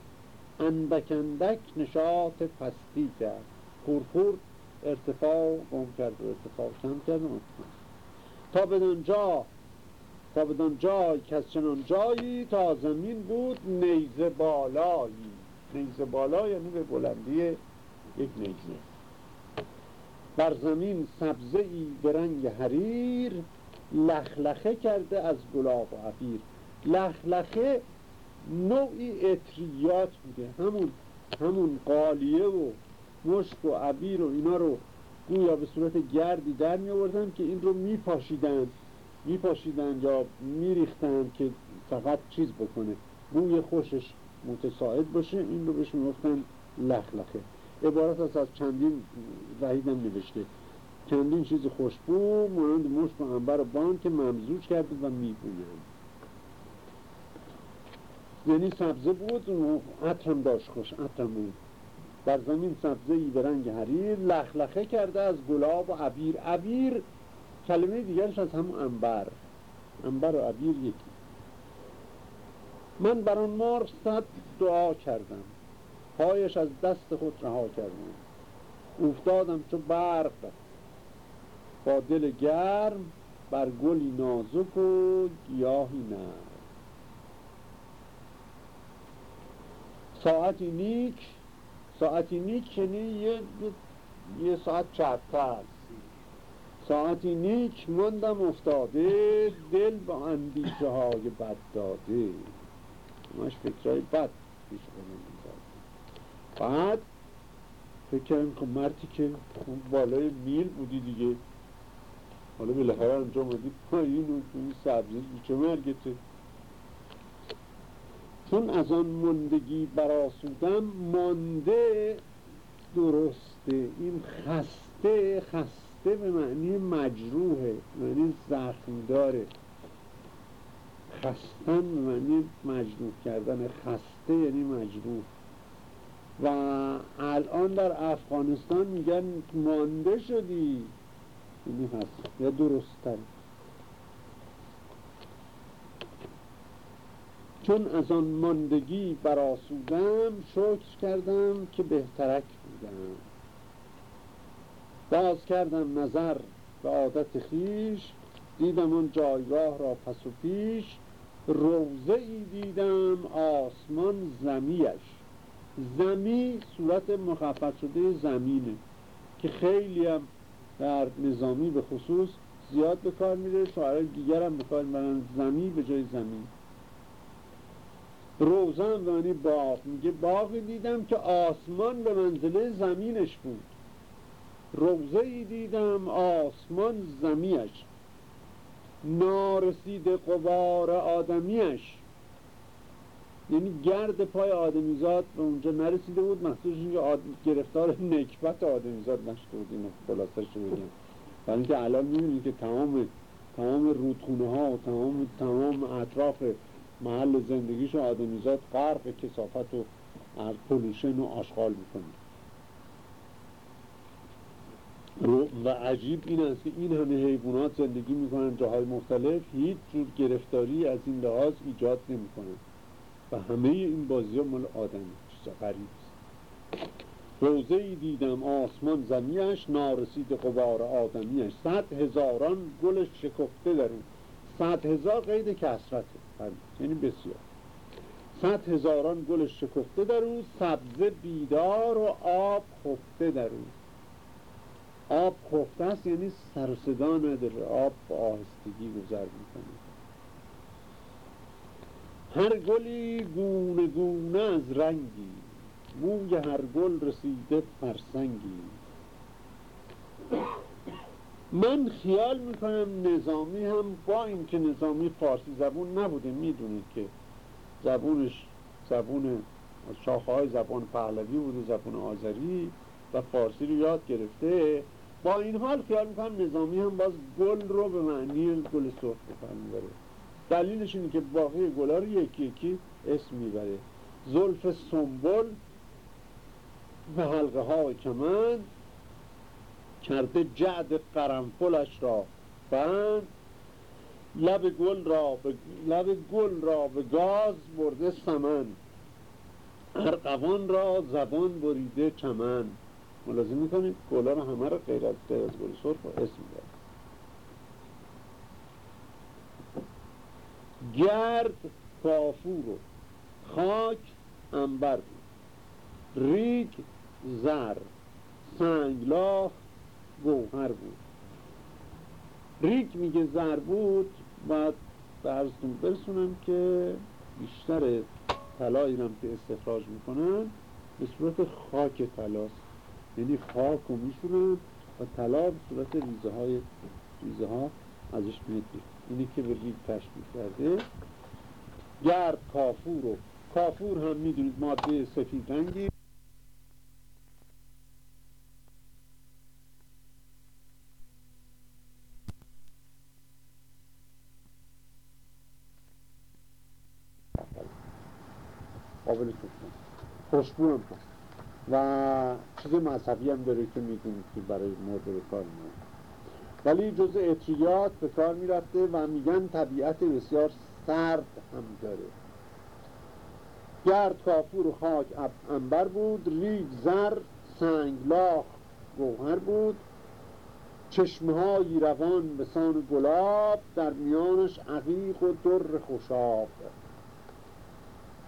اندک اندک نشاط پستی کرد. پور ارتفاع گم کرد و ارتفاع کم کرد تا بدان جا تا بدان جای از چنان جایی تا زمین بود نیزه بالایی. نیزه بالا یعنی به بلندی یک نیزه. بر زمین سبزه ای به رنگ حریر لخلخه کرده از گلاب و عبیر. لخلخه نوعی اطریات بوده. همون همون قالیه و مشک و عبیر و اینا رو گویا به صورت گردی در می آوردن که این رو می پاشیدن. می پاشیدن یا می ریختن که فقط چیز بکنه. بوی خوشش متساعد باشه. این رو بهش می گفتن لخلخه. عبارت از از چندین وحیدم نوشته. چندین چیز خوشبو مانند مشک و انبر و بان که ممزوج کرده و می یعنی سبزه بود و عطرم داشت خوش عطرم بود. در زمین سبزه ای به رنگ حریر لخلخه کرده از گلاب و عبیر. عبیر کلمه دیگرش از همون انبر انبر و عبیر یکی. من بر آن مار صد دعا کردم. پایش از دست خود رها کردم افتادم چو برق. با دل گرم بر گلی نازک و گیاهی نرم ساعتی نیک ساعتی نیک یعنی یه, یه ساعت چرتر ساعتی نیک مندم افتاده دل با اندیشه های بد داده. همش فکرهای بد پیش بعد فکر کردم که مردی که اون بالای میل بودی دیگه. حالا بالاخره اونجا مدی پایین و این سبزی چه مرگته؟ چون از آن مندگی براسودم مانده درسته. این خسته خسته به معنی مجروحه معنی زخم داره خستن به معنی مجروح کردن. خسته یعنی مجروح. و الان در افغانستان میگن مانده شدی. یعنی هست. یا درست چون از آن ماندگی براسودم شکر کردم که بهترک بودم. باز کردم نظر به عادت خیش دیدم آن جایگاه را پس و پیش. روزه ای دیدم آسمان زمیش زمی صورت مخفف شده زمینه که خیلی هم در نظامی به خصوص زیاد به کار میره شاعران دیگر هم به کار می‌برن. زمی به جای زمین. روزن معنی باغ. میگه باغی دیدم که آسمان به منزله زمینش بود. روزه ای دیدم آسمان زمیش نارسید قبار آدمیش. یعنی گرد پای آدمیزاد به اونجا نرسیده بود محسوس اینکه آد... گرفتار نکبت آدمیزاد نشده بود اینو خلاصش رو بگم. برای اینکه الان می‌بینید که تمام تمام رودخونه ها و تمام تمام اطراف محل زندگیش آدمیزاد غرق کسافت و از پولوشن و آشغال می‌کنه. و عجیب این است که این همه حیوانات زندگی می‌کنن جاهای مختلف هیچ جور گرفتاری از این لحاظ ایجاد نمی‌کنن. و همه این بازی ها مال آدمی چیزا غریب روزه ای دیدم آسمان زمیش نارسید قبار آدمیش صد هزاران گل شکفته در اون. صد هزار قید کسرته یعنی بسیار. صد هزاران گل شکفته در اون سبزه بیدار و آب خفته در اون. آب خفته است یعنی سر صدا نداره. آب با آهستگی گذر می‌کنه. هر گلی گونه گونه از رنگی موی هر گل رسیده فرسنگی. من خیال می‌کنم نظامی هم با اینکه نظامی فارسی زبون نبوده می‌دونید که زبونش زبون شاخه های زبان پهلوی بوده زبان آذری و فارسی رو یاد گرفته. با این حال خیال می‌کنم نظامی هم باز گل رو به معنی گل سرخ بفهم دلیلش اینه که باقی گلا رو یکی یکی اسم می‌بره. زلف سنبل به حلقه های کمند کرده جعد قرنفلش را بند. لب گل را به لب گل را به گاز برده سمن. ارقوان را زبان بریده چمن. ملازم می‌کنید؟ گلا رو همه رو غیر از غیر از گل سرخ اسم داره گرد کافور و خاک انبر بود. ریگ زر سنگلاخ گوهر بود. ریگ میگه زر بود بعد برزتون برسونم که بیشتر طلایی هم که استخراج می‌کنن به صورت خاک طلاست. یعنی خاک رو میشونن و طلا به صورت ریزه های ریزه ها ازش میاد اینی که به ریگ تشبیه کرده. گرد کافور و کافور هم می‌دونید ماده سفید رنگی. قابل خوشبو هم و چیز مذهبی هم داره که می‌دونید که برای به کار میاد ولی جز اطریات به کار می‌رفته و میگن طبیعت بسیار سرد هم داره. گرد کافور خاک انبر بود ریگ زر سنگلاخ گوهر بود. چشمه روان به سان گلاب در میانش عقیق و در خوشاب.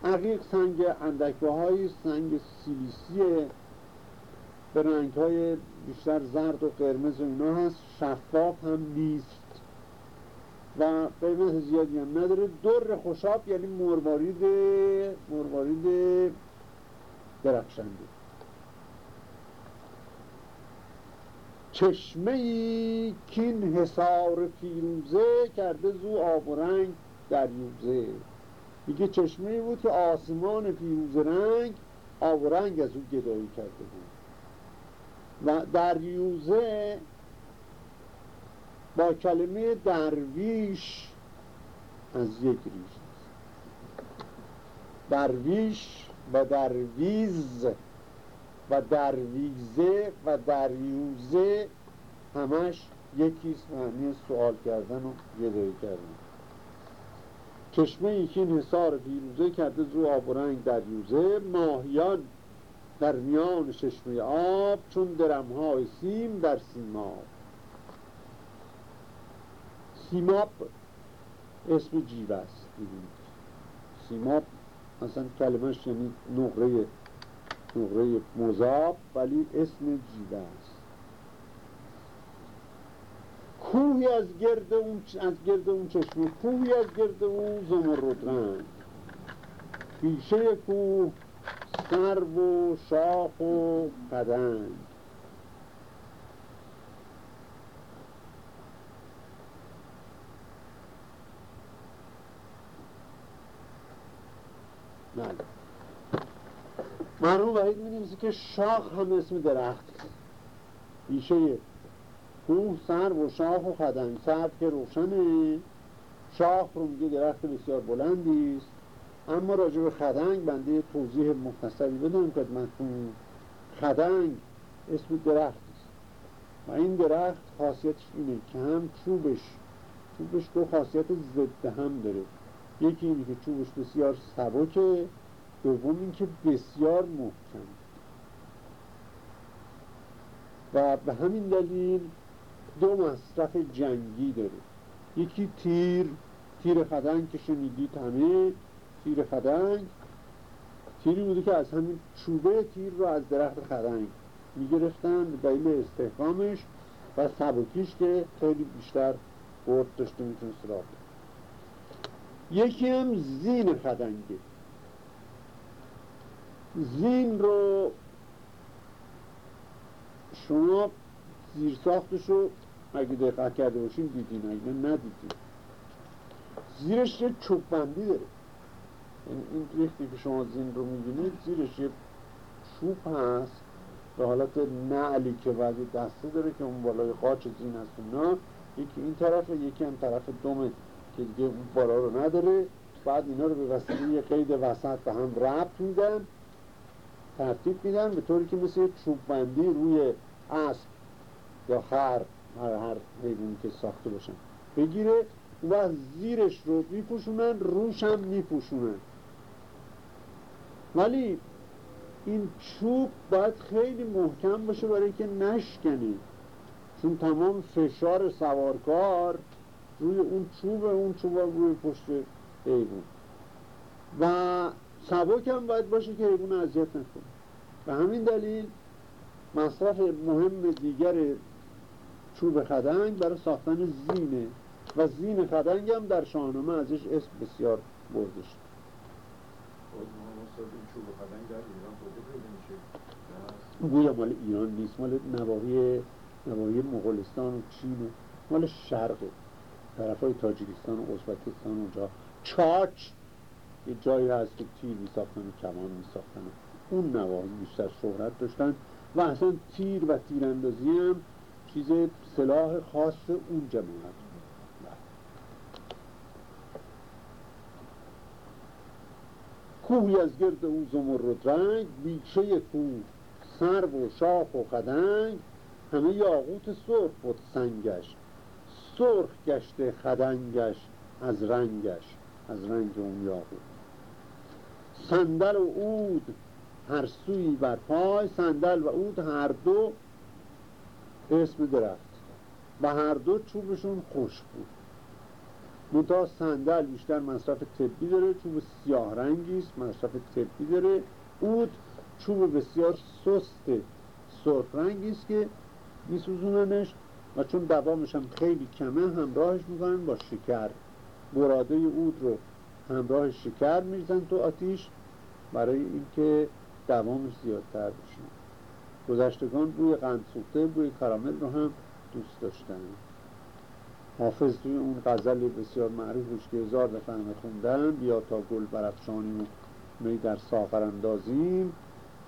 عقیق سنگ اندکه های سنگ سیلیسیه به رنگ های بیشتر زرد و قرمز و اینا هست. شفاف هم نیست. و قیمت زیادی هم نداره. در خوشاب یعنی مروارید مروارید درخشنده. چشمه ای کین حسار فیروزه کرده زو آب و رنگ دریوزه میگه چشمه ای بود که آسمان فیروز رنگ آب و رنگ از او گدایی کرده بود. و دریوزه با کلمه درویش از یک ریش درویش و درویز و درویزه و دریوزه همش یکی معنی سوال کردن و گدایی کردن. چشمه ای که حسار فیروزه کرده زو آب و رنگ دریوزه ماهیان در میان چشمه آب چون درمهای سیم در سیماب سیماب اسم جیب است سیماب اصلا کلمهش یعنی نقره نقره مذاب ولی اسم جیب است. کوهی از گرد اون از گرد اون چشمه کوهی از گرد اون زمرد رنگ. پیشه کوه سرو و شاخ و قدنگ بله. مرحوم وحید می که شاخ هم اسم درخت. ریشه کوه سر و شاخ و خدنگ سر که روشنه. شاخ رو میگه درخت بسیار بلندی است. اما راجع به خدنگ بنده توضیح مختصری بدم خدمتتون خدنگ اسم درخت است و این درخت خاصیتش اینه که هم چوبش چوبش دو خاصیت ضد هم داره. یکی اینه که چوبش بسیار سبکه دوم اینکه بسیار محکم. و به همین دلیل دو مصرف جنگی داره. یکی تیر تیر خدنگ که شنیدید همه تیر خدنگ. تیری بوده که از همین چوبه تیر رو از درخت خدنگ می‌گرفتن به دلیل استحکامش و سبکیش که خیلی بیشتر برد داشته می‌تونه سراغ یکی هم زین خدنگه. زین رو شما زیر ساختش رو اگه دقت کرده باشین دیدین اگه ندیدین. زیرش یه چوب بندی داره. این ریختی که شما زین رو می‌بینید زیرش یه چوب هست به حالت نعلی که ولی دسته داره که اون بالای قاچ زین هست اونا یکی این طرفه یکی هم طرف دومه که دیگه اون بالا رو نداره. بعد اینا رو به وسیله یه قید وسط به هم ربط میدن ترتیب میدن به طوری که مثل چوب بندی روی اسب یا خر هر هر حیوانی که ساخته باشن. بگیره و زیرش رو میپوشونن روش هم میپوشونن. ولی این چوب باید خیلی محکم باشه برای که نشکنه. چون تمام فشار سوارکار روی اون چوب اون چوب روی پشت حیوان و سبک هم باید باشه که حیوان اذیت نکنه. به همین دلیل مصرف مهم دیگر چوب خدنگ برای ساختن زینه و زین خدنگ هم در شاهنامه ازش اسم بسیار برده شد گویا مال ایران نیست مال نواحی نواحی مغولستان و چین و مال شرق طرف های تاجیکستان و ازبکستان اونجا. چاچ یه جایی هست که تیر می ساختن و کمان می ساختن اون نواحی بیشتر شهرت داشتن و اصلا تیر و تیراندازی هم چیز سلاح خاص اون جماعت کوهی از گرد او زمرد رنگ بیچه کوه سر و شاخ و خدنگ همه یاقوت سرخ بود سنگش. سرخ گشته خدنگش از رنگش از رنگ اون یاقوت. صندل و اود هر سوی بر پای صندل و اود هر دو اسم درخت. و هر دو چوبشون خوش بود. منتها صندل بیشتر مصرف طبی داره چوب سیاه رنگی است مصرف طبی داره. اود چوب بسیار سست سرخ رنگی است که میسوزوننش و چون دوامش هم خیلی کمه همراهش می‌کنن با شکر. براده اود رو همراه شکر میرزن تو آتیش برای اینکه دوامش زیادتر بشه. گذشتگان بوی قند سوخته بوی کارامل رو هم دوست داشتن. حافظ توی اون غزل بسیار معروفش که هزار دفعه خوندن بیا تا گل برفشانی و می در ساغر اندازیم.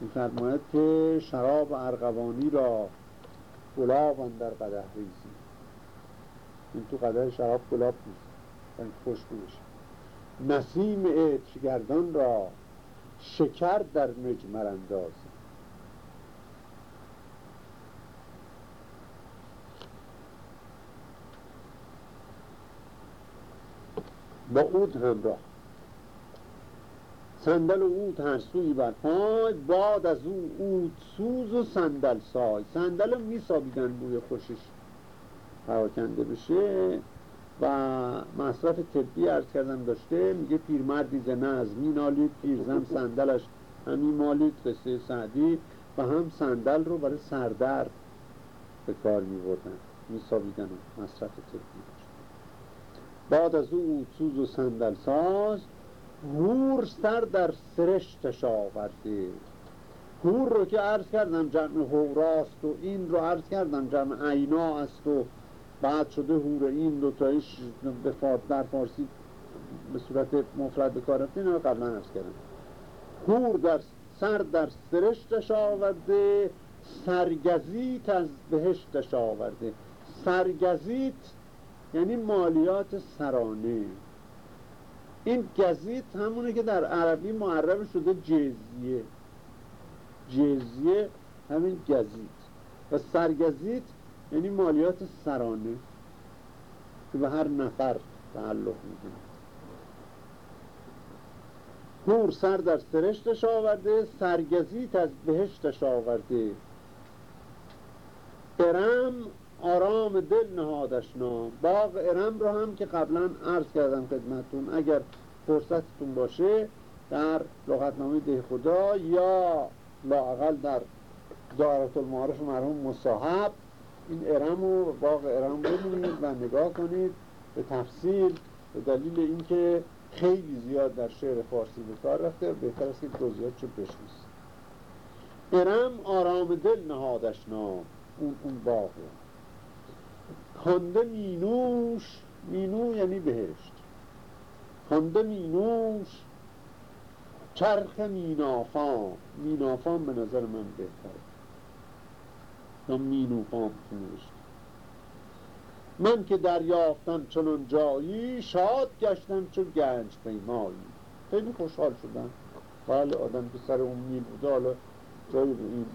میفرماید که شراب ارغوانی را گلاب در قده ریزیم. این تو قده شراب گلاب نیست. خوش بشه نسیم عطرگردان را شکر در مجمر اندازیم. با اود همراه صندل و اود هر سوی بر پای باد از اون اود سوز و صندل سای. صندل میسابیدن بوی خوشش. پراکنده بشه. و مصرف طبی ارز کردن داشته میگه پیرمردی زنه از مینالید پیرزن صندلش همین مالید قصه سعدی و هم صندل رو برای سردرد به کار میبردن. میسابیدن مصرف طبی. بعد از او سوز و صندل ساز هور سر در سرشتش آورده هور رو که عرض کردم جمع هوراست و این رو عرض کردم جمع عینا است و بعد شده هور این دو تایش در فارسی به صورت مفرد به کار رفته اینو قبلا عرض کردم. هور در سر در سرشتش آورده سرگزیت از بهشتش آورده. سرگزیت یعنی مالیات سرانه. این گزیت همونه که در عربی معرب شده جزیه. جزیه همین گزیت. و سرگزیت یعنی مالیات سرانه که به هر نفر تعلق می‌کنه هور سر در سرشتش آورده سرگزیت از بهشتش آورده. ارم آرام دل نهادش نام باغ ارم رو هم که قبلا عرض کردم خدمتون اگر فرصتتون باشه در لغتنامه ده خدا یا لاقل در دارت المعارف مرحوم مصاحب این ارم و باغ ارم ببینید و نگاه کنید به تفصیل به دلیل اینکه خیلی زیاد در شعر فارسی به کار رفته بهتر است که جزئیات چه بشناسید ارم آرام دل نهادش نام اون اون باغ خانده مینوش مینو یعنی بهشت. خانده مینوش چرخ مینافام. مینافام به نظر من بهتره. یا مینوفام نوشت من که دریافتم چنان جایی شاد گشتم چون گنج پیمایی. خیلی خوشحال شدم. بله آدم که سر اون میل بوده حالا جایی این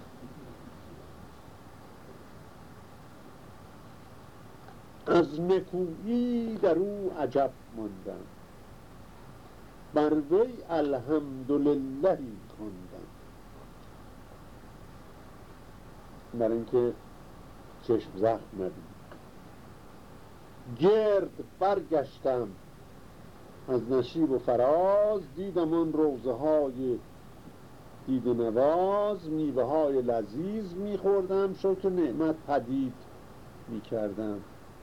از نکویی در او عجب ماندم. بر وی الحمدللهی خواندم. برای اینکه چشم زخم ندید گرد برگشتم. از نشیب و فراز دیدم آن روزه های دید نواز میوه های لذیذ میخوردم که نعمت پدید می‌کردم.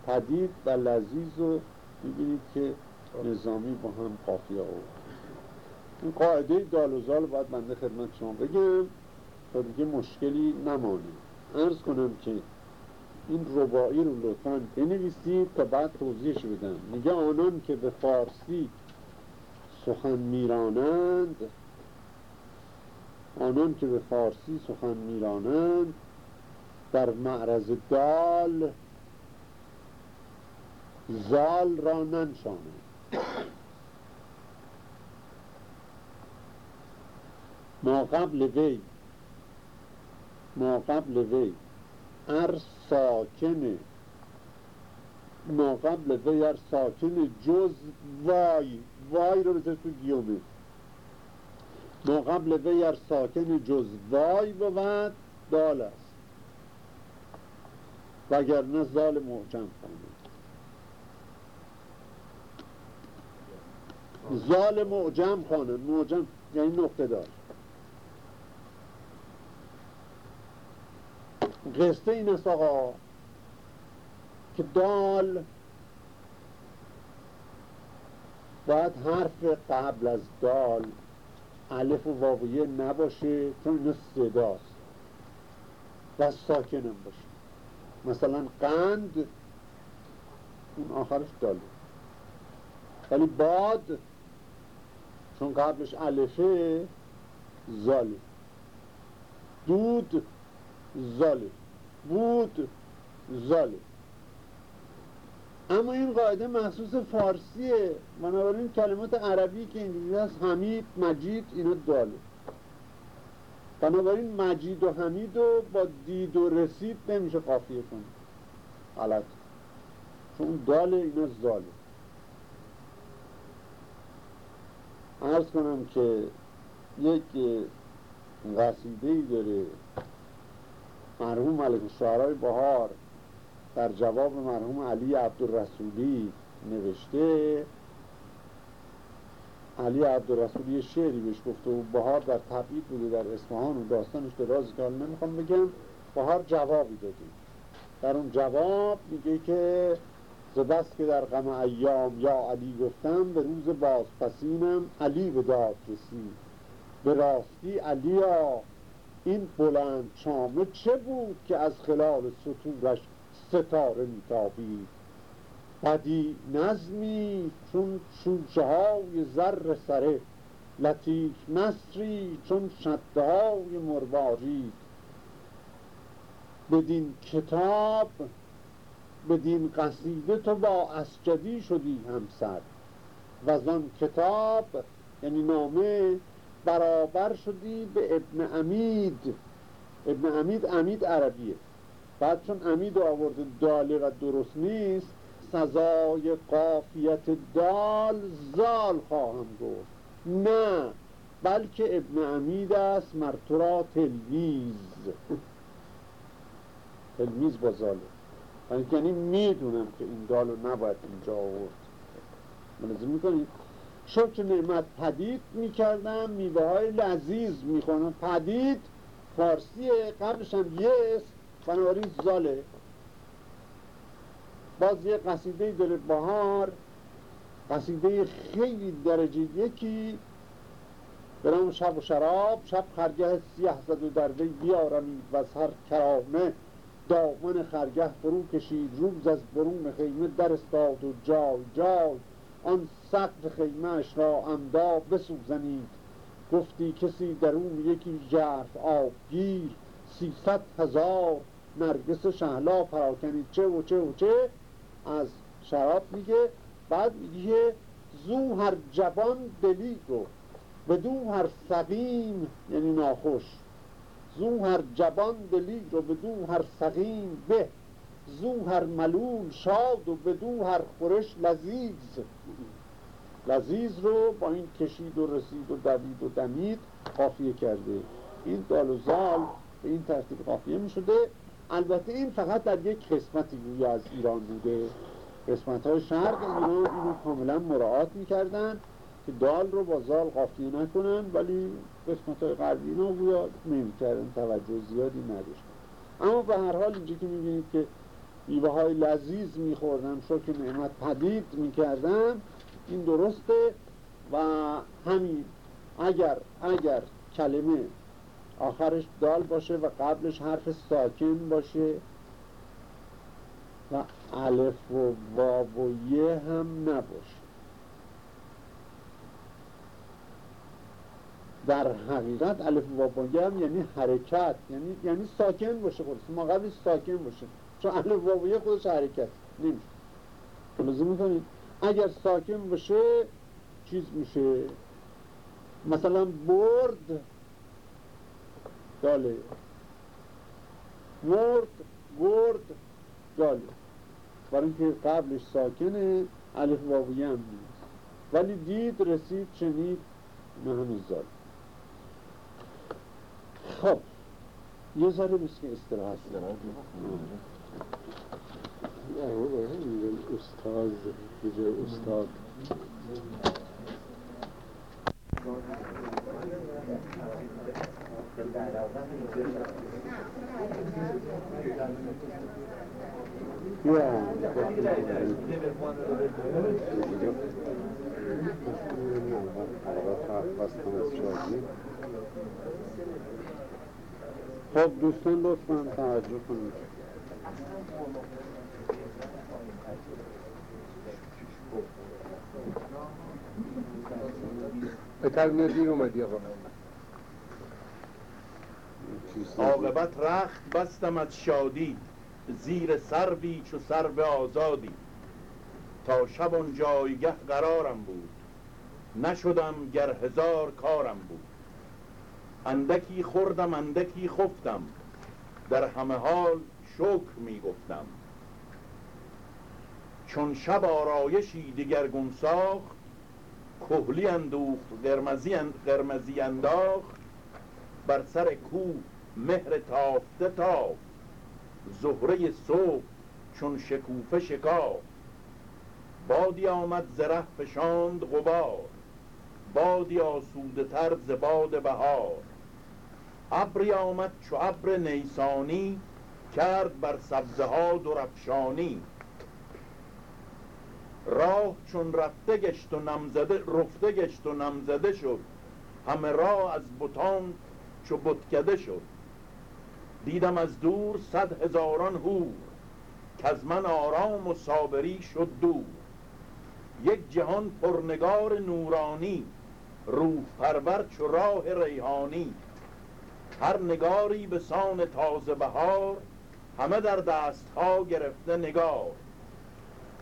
پدید و لذیذ رو می‌بینید که نظامی با هم قافیه آورد. این قاعده دال و زال باید بنده خدمت شما بگم تا دیگه مشکلی نمانه ارز کنم که این ربایی رو لطفا بنویسید تا بعد توضیحش بدم. میگه آنان که به فارسی سخن میرانند آنان که به فارسی سخن میرانند در معرض دال زال را ننشانند ما قبل وی ما قبل وی ار ساکن ما قبل وی ار ساکن جز وای وای رو بذار تو گیومه. ما قبل وی ار ساکن جز وای بود دال است. وگرنه زال محکم کنه زال معجم خانه. معجم یعنی نقطه دار. قصه این است آقا که دال باید حرف قبل از دال الف و واویه نباشه چون اینا صداست و ساکنم باشه. مثلا قند اون آخرش داله. ولی باد چون قبلش الفه زاله دود زاله بود زاله اما این قاعده مخصوص فارسیه. بنابراین کلمات عربی که اینجوری هست حمید مجید اینا داله. بنابراین مجید و حمید و با دید و رسید نمیشه قافیه کنه. غلط. چون داله اینا زاله. ارز کنم که یک قصیده ای داره. مرحوم ملک شعرهای بهار در جواب مرحوم علی عبدالرسولی نوشته. علی عبدالرسولی شعری بهش گفته و بهار در تبعید بوده در اصفهان و داستانش دراز که نمی‌خوام بگم بهار جوابی داده. در اون جواب میگه که زبست که در غم ایام یا علی گفتم به روز بازپسینم علی به داد رسید. به راستی علیا این بلند چامه چه بود که از خلال سطورش ستاره میتابید؟ بدی نظمی چون شوشه های زر سره لطیف نصری چون شده های مروارید. بدین کتاب بدین قصیده تو با اسجدی شدی همسر. و از آن کتاب یعنی نامه برابر شدی به ابن امید ابن امید امید عربیه. بعد چون امید آورده داله و درست نیست سزای قافیت دال زال خواهم گفت. نه بلکه ابن امید است مرتورا تلویز. تلویز با زاله. یعنی می‌دونم که این دالو نباید اینجا آورد. ملزم می‌کنید شکر نعمت پدید می‌کردم میوه های لذیذ می‌خونم پدید فارسی قبلش هم یس بنابراین زاله. باز یه قصیده داره بهار قصیده خیلی درجه یکی. برم شب و شراب شب خرگه سیه زد و در وی و از کرامه. دامن خرگه فرو کشید روز از برون خیمه در استاد و جای جای. آن سقف خیمهش را امدا بسوزنید. گفتی کسی در اون یکی جرف آبگیر سیصد هزار نرگس شهلا پراکنید. چه و چه و چه؟ از شراب میگه بعد میگه زو هر جوان دلی رو بدو هر سقیم یعنی ناخوش. زو هر جوان دلی رو بدو هر سقیم به. زو هر ملول شاد و بدو هر خورش لذیذ. لذیذ رو با این کشید و رسید و دوید و دمید قافیه کرده. این دال و زال به این ترتیب قافیه می شده. البته این فقط در یک قسمتی گویا از ایران بوده. قسمت های شرق ایران اینو کاملا مراعات می‌کردن که دال رو با زال قافیه نکنن ولی قسمت های غربی اینا گویا نمی‌کردن توجه زیادی نداشتن اما به هر حال اینجا که می‌بینید که میوه های لذیذ میخوردن که نعمت پدید می‌کردن این درسته و همین اگر اگر کلمه آخرش دال باشه و قبلش حرف ساکن باشه و الف و واو و یه هم نباشه. در حقیقت الف و واو و هم یعنی حرکت یعنی یعنی ساکن باشه خودش. ما قبلش ساکن باشه. چون الف و واو یه خودش حرکت. نمیشه. خلاصه می‌کنید اگر ساکن باشه چیز میشه. مثلا برد. داله برد داله برای اینکه قبلش ساکنه الف واویه هم نیست. ولی دید رسید چنید نه همین زال خب. یه ذره بس که استراحت استاد بجای استاد. Yeah. خب دوستان لطفا توجه کنید. بهتر میاد دیر اومدی آقا. عاقبت رخت بستم از شادی زیر سربی چو سرب آزادی. تا شب آن جایگه قرارم بود نشدم گر هزار کارم بود. اندکی خوردم اندکی خفتم. در همه حال شکر می گفتم. چون شب آرایشی دگرگون ساخت کهلی اندوخت قرمزی, قرمزی انداخت بر سر کوه مهر تافته تاف زهره صبح چون شکوفه شکاف بادی آمد زره فشاند غبار. بادی آسوده تر ز باد بهار. ابری آمد چو ابر نیسانی کرد بر سبزه ها درفشانی راه چون رفته گشت و نمزده رفته گشت و نمزده شد. همه راه از بتان چو بتکده شد. دیدم از دور صد هزاران هور که از من آرام و صابری شد دور. یک جهان پرنگار نورانی روح پرور چو راه ریحانی. هر نگاری به سان تازه بهار همه در دستها گرفته نگار.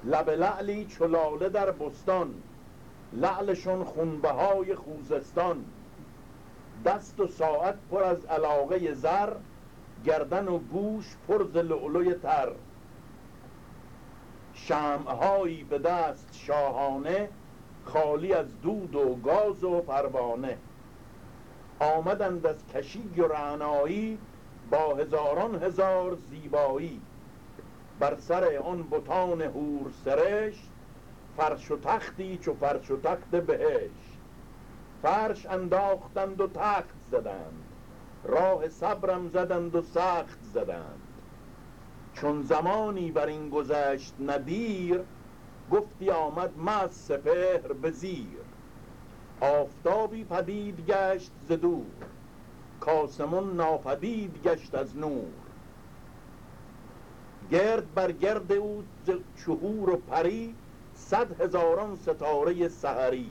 لب لعلی چو لاله در بستان لعلشون خونبه های خوزستان. دست و ساعت پر از علاقه زر گردن و گوش پر ز لؤلؤی تر. شمعهایی به دست شاهانه خالی از دود و گاز و پروانه. آمدند از کشی و رعنایی با هزاران هزار زیبایی. بر سر آن بتان هور سرشت فرش و تختی چو فرش و تخت بهشت. فرش انداختند و تخت زدند راه صبرم زدند و سخت زدند. چون زمانی بر این گذشت ندیر گفتی آمد ما سپهر به زیر. آفتابی پدید گشت ز دور کاسمون ناپدید گشت از نور. گرد بر گرد او چهور و پری صد هزاران ستاره سحری.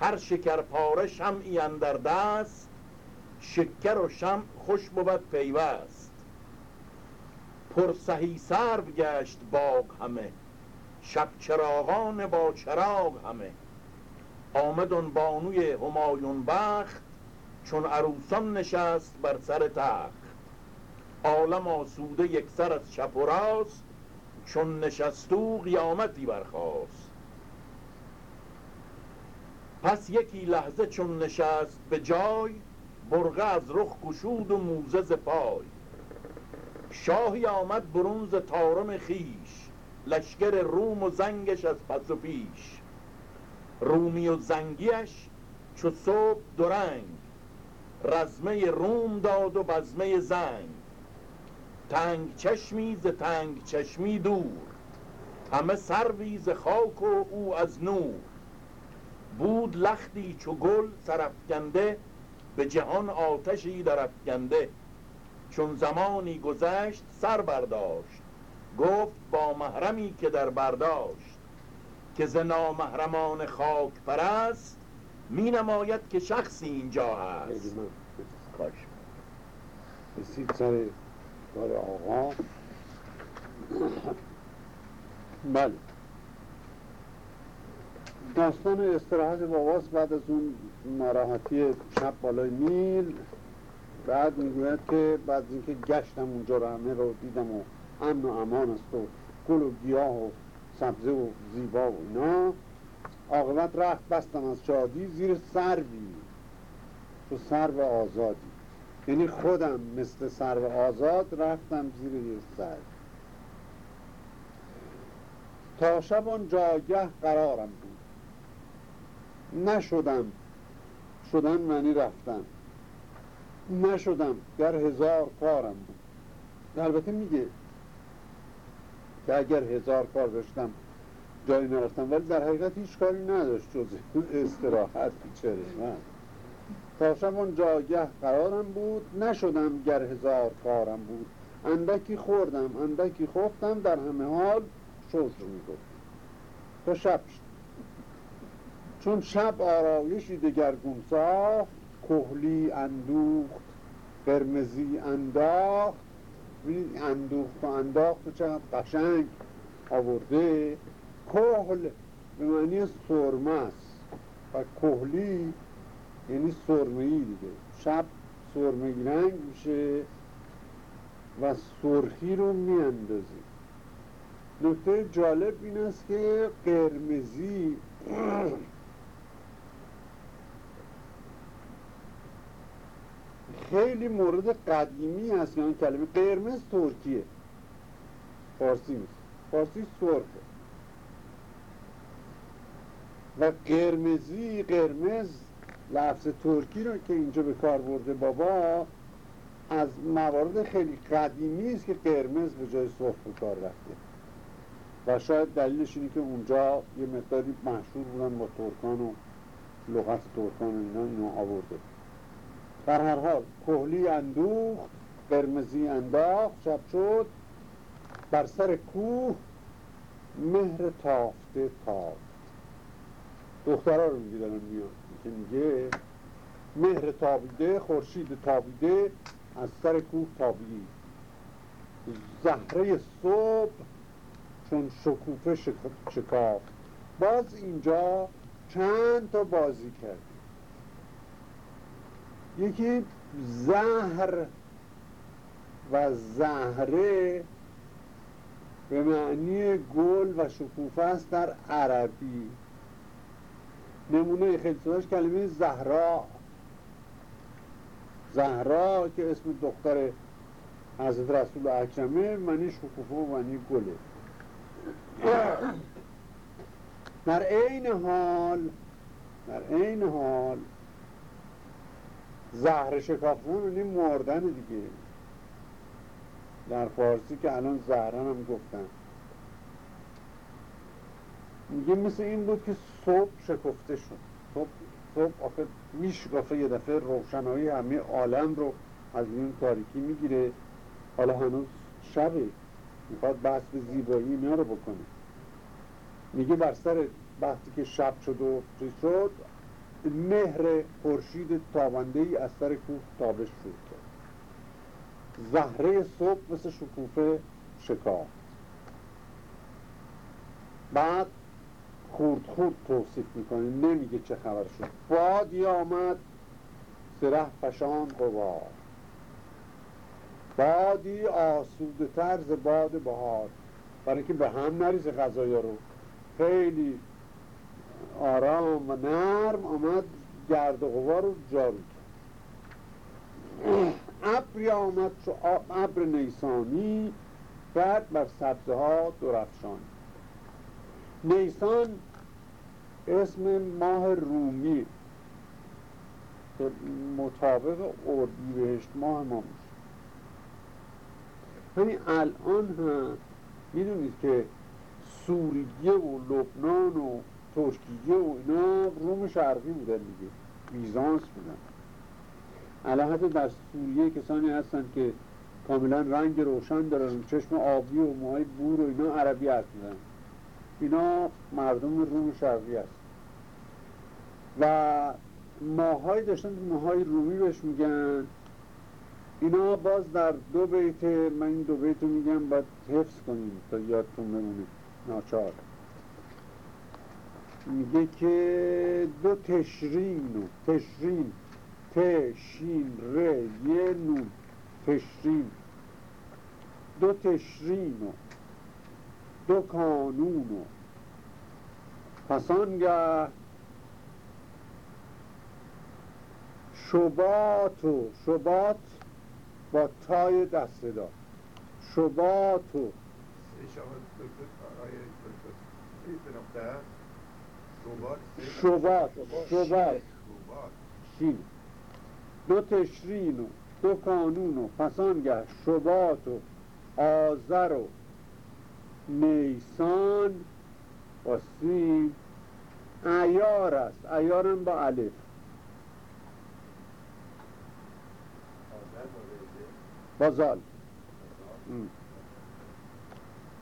هر شکر پاره شمعی اندر دست شکر و شم خوش بود پیوست. پر سهی سرو گشت باغ همه شب چراغان با چراغ همه. آمد بانوی همایون بخت چون عروسان نشست بر سر تخت. عالم آسوده یک سر از چپ و راست چون نشستو قیامتی برخواست پس یکی لحظه چون نشست به جای برغه از رخ گشود و موزه ز پای. شاهی آمد برونز تارم خیش لشکر روم و زنگش از پس و پیش. رومی و زنگیش چو صبح درنگ رزمه روم داد و بزمه زنگ. تنگ چشمی ز تنگ چشمی دور. همه سروی ز خاک و او از نور. بود لختی چو گل سرفکنده به جهان آتشی درفکنده چون زمانی گذشت سر برداشت. گفت با محرمی که در برداشت. که ز نامحرمان خاک پرست می نماید که شخصی اینجا هست. کاش رسید سر کار آقا. بله. داستان استراحت باباس بعد از اون ناراحتی شب بالای نیل بعد می‌گوید که بعد اینکه گشتم اونجا رو همه رو دیدم و امن و امان است و گل و گیاه و سبزه و زیبا و اینا. عاقبت رفت بستم از شادی زیر سروی. تو سرو آزادی. یعنی خودم مثل سرو آزاد رفتم زیر یه سر. تا شب آن جاگه قرارم بود. نشدم. شدن معنی رفتن. نشدم. در هزار کارم بود. البته میگه که اگر هزار کار داشتم جایی نرفتم ولی در حقیقت هیچ کاری نداشت جز استراحت من تا اون جاگه قرارم بود نشدم گر هزار کارم بود. اندکی خوردم اندکی خفتم در همه حال شوش رو می‌گفت تا شب شد. چون شب آرایشی دگرگون ساخت کهلی اندوخت قرمزی انداخت. ببینید اندوخت و انداخت و چقدر قشنگ آورده. کهل به معنی سرمه است. و کهلی یعنی سرمهی دیگه. شب سرمگی رنگ میشه و سرخی رو میاندازه. نکته جالب این است که قرمزی <clears throat> خیلی مورد قدیمی هست که کلمه قرمز ترکیه. فارسی نیست. فارسی سرخه و قرمزی قرمز لفظ ترکی رو که اینجا به کار برده بابا از موارد خیلی قدیمی است که قرمز به جای سرخ به کار رفته. و شاید دلیلش اینه که اونجا یه مقداری مشهور بودن با ترکان و لغت ترکان و اینا اینو آورده. در هر حال کهلی اندوخت قرمزی انداخت شب شد بر سر کوه مهر تافته تافت. دخترها رو میگه میاد. که میگه مهر تابیده خورشید تابیده از سر کوه تابید زهره صبح چون شکوفه شکاف باز اینجا چند تا بازی کرد. یکی زهر و زهره به معنی گل و شکوفه است در عربی. نمونه خیلی سادش کلمه زهرا. زهرا که اسم دختر حضرت رسول اکرمه معنی شکوفه و معنی گله. در عین حال در عین حال زهر شکافتن معنی مردن دیگه. در فارسی که الان زهرن هم گفتن. میگه مثل این بود که صبح شکفته شد. صبح, صبح آخه میشکافه یه دفعه روشنایی همه عالم رو از این تاریکی می‌گیره. حالا هنوز شبه. می‌خواد بحث زیبایی اینا رو بکنه. میگه بر سر وقتی که شب شد و چیز شد مهر خورشید تابنده ای از سر کوه تابش شد کرد. زهره صبح مثل شکوفه شکافت بعد خورد خورد توصیف می‌کنه نمیگه چه خبر شد. بادی آمد سره فشان قبار بادی آسوده ترز باد بهار. برای اینکه به هم نریزه غذایا رو. خیلی آرام و نرم آمد گرد و رو جارو کرد. ابری آمد چو ابر نیسانی کرد بر سبزه ها درفشانی نیسان اسم ماه رومی که مطابق بهشت ماه ما میشه. همین الان هم می‌دونید که سوریه و لبنان و ترکیه و اینا روم شرقی بودن دیگه. بیزانس بودن. علاقه در سوریه کسانی هستن که کاملا رنگ روشن دارن چشم آبی و موهای بور و اینا عربی می‌زنن. اینا مردم روم شرقی هست و ماهایی داشتن ماهای رومی بهش میگن. اینا باز در دو بیت من این دو بیت رو میگم باید حفظ کنیم تا یادتون بمونه. ناچار. میگه که دو تشرین و تشرین تشین ر یه نون تشرین. دو تشرین و دو کانون و پسانگه شبات و شبات با تای دست دار شبات و شبات شبات شین دو تشرین و دو کانون و پسانگه شبات و آذر و نیسان با سین. ایار است. ایارم با الف. بازال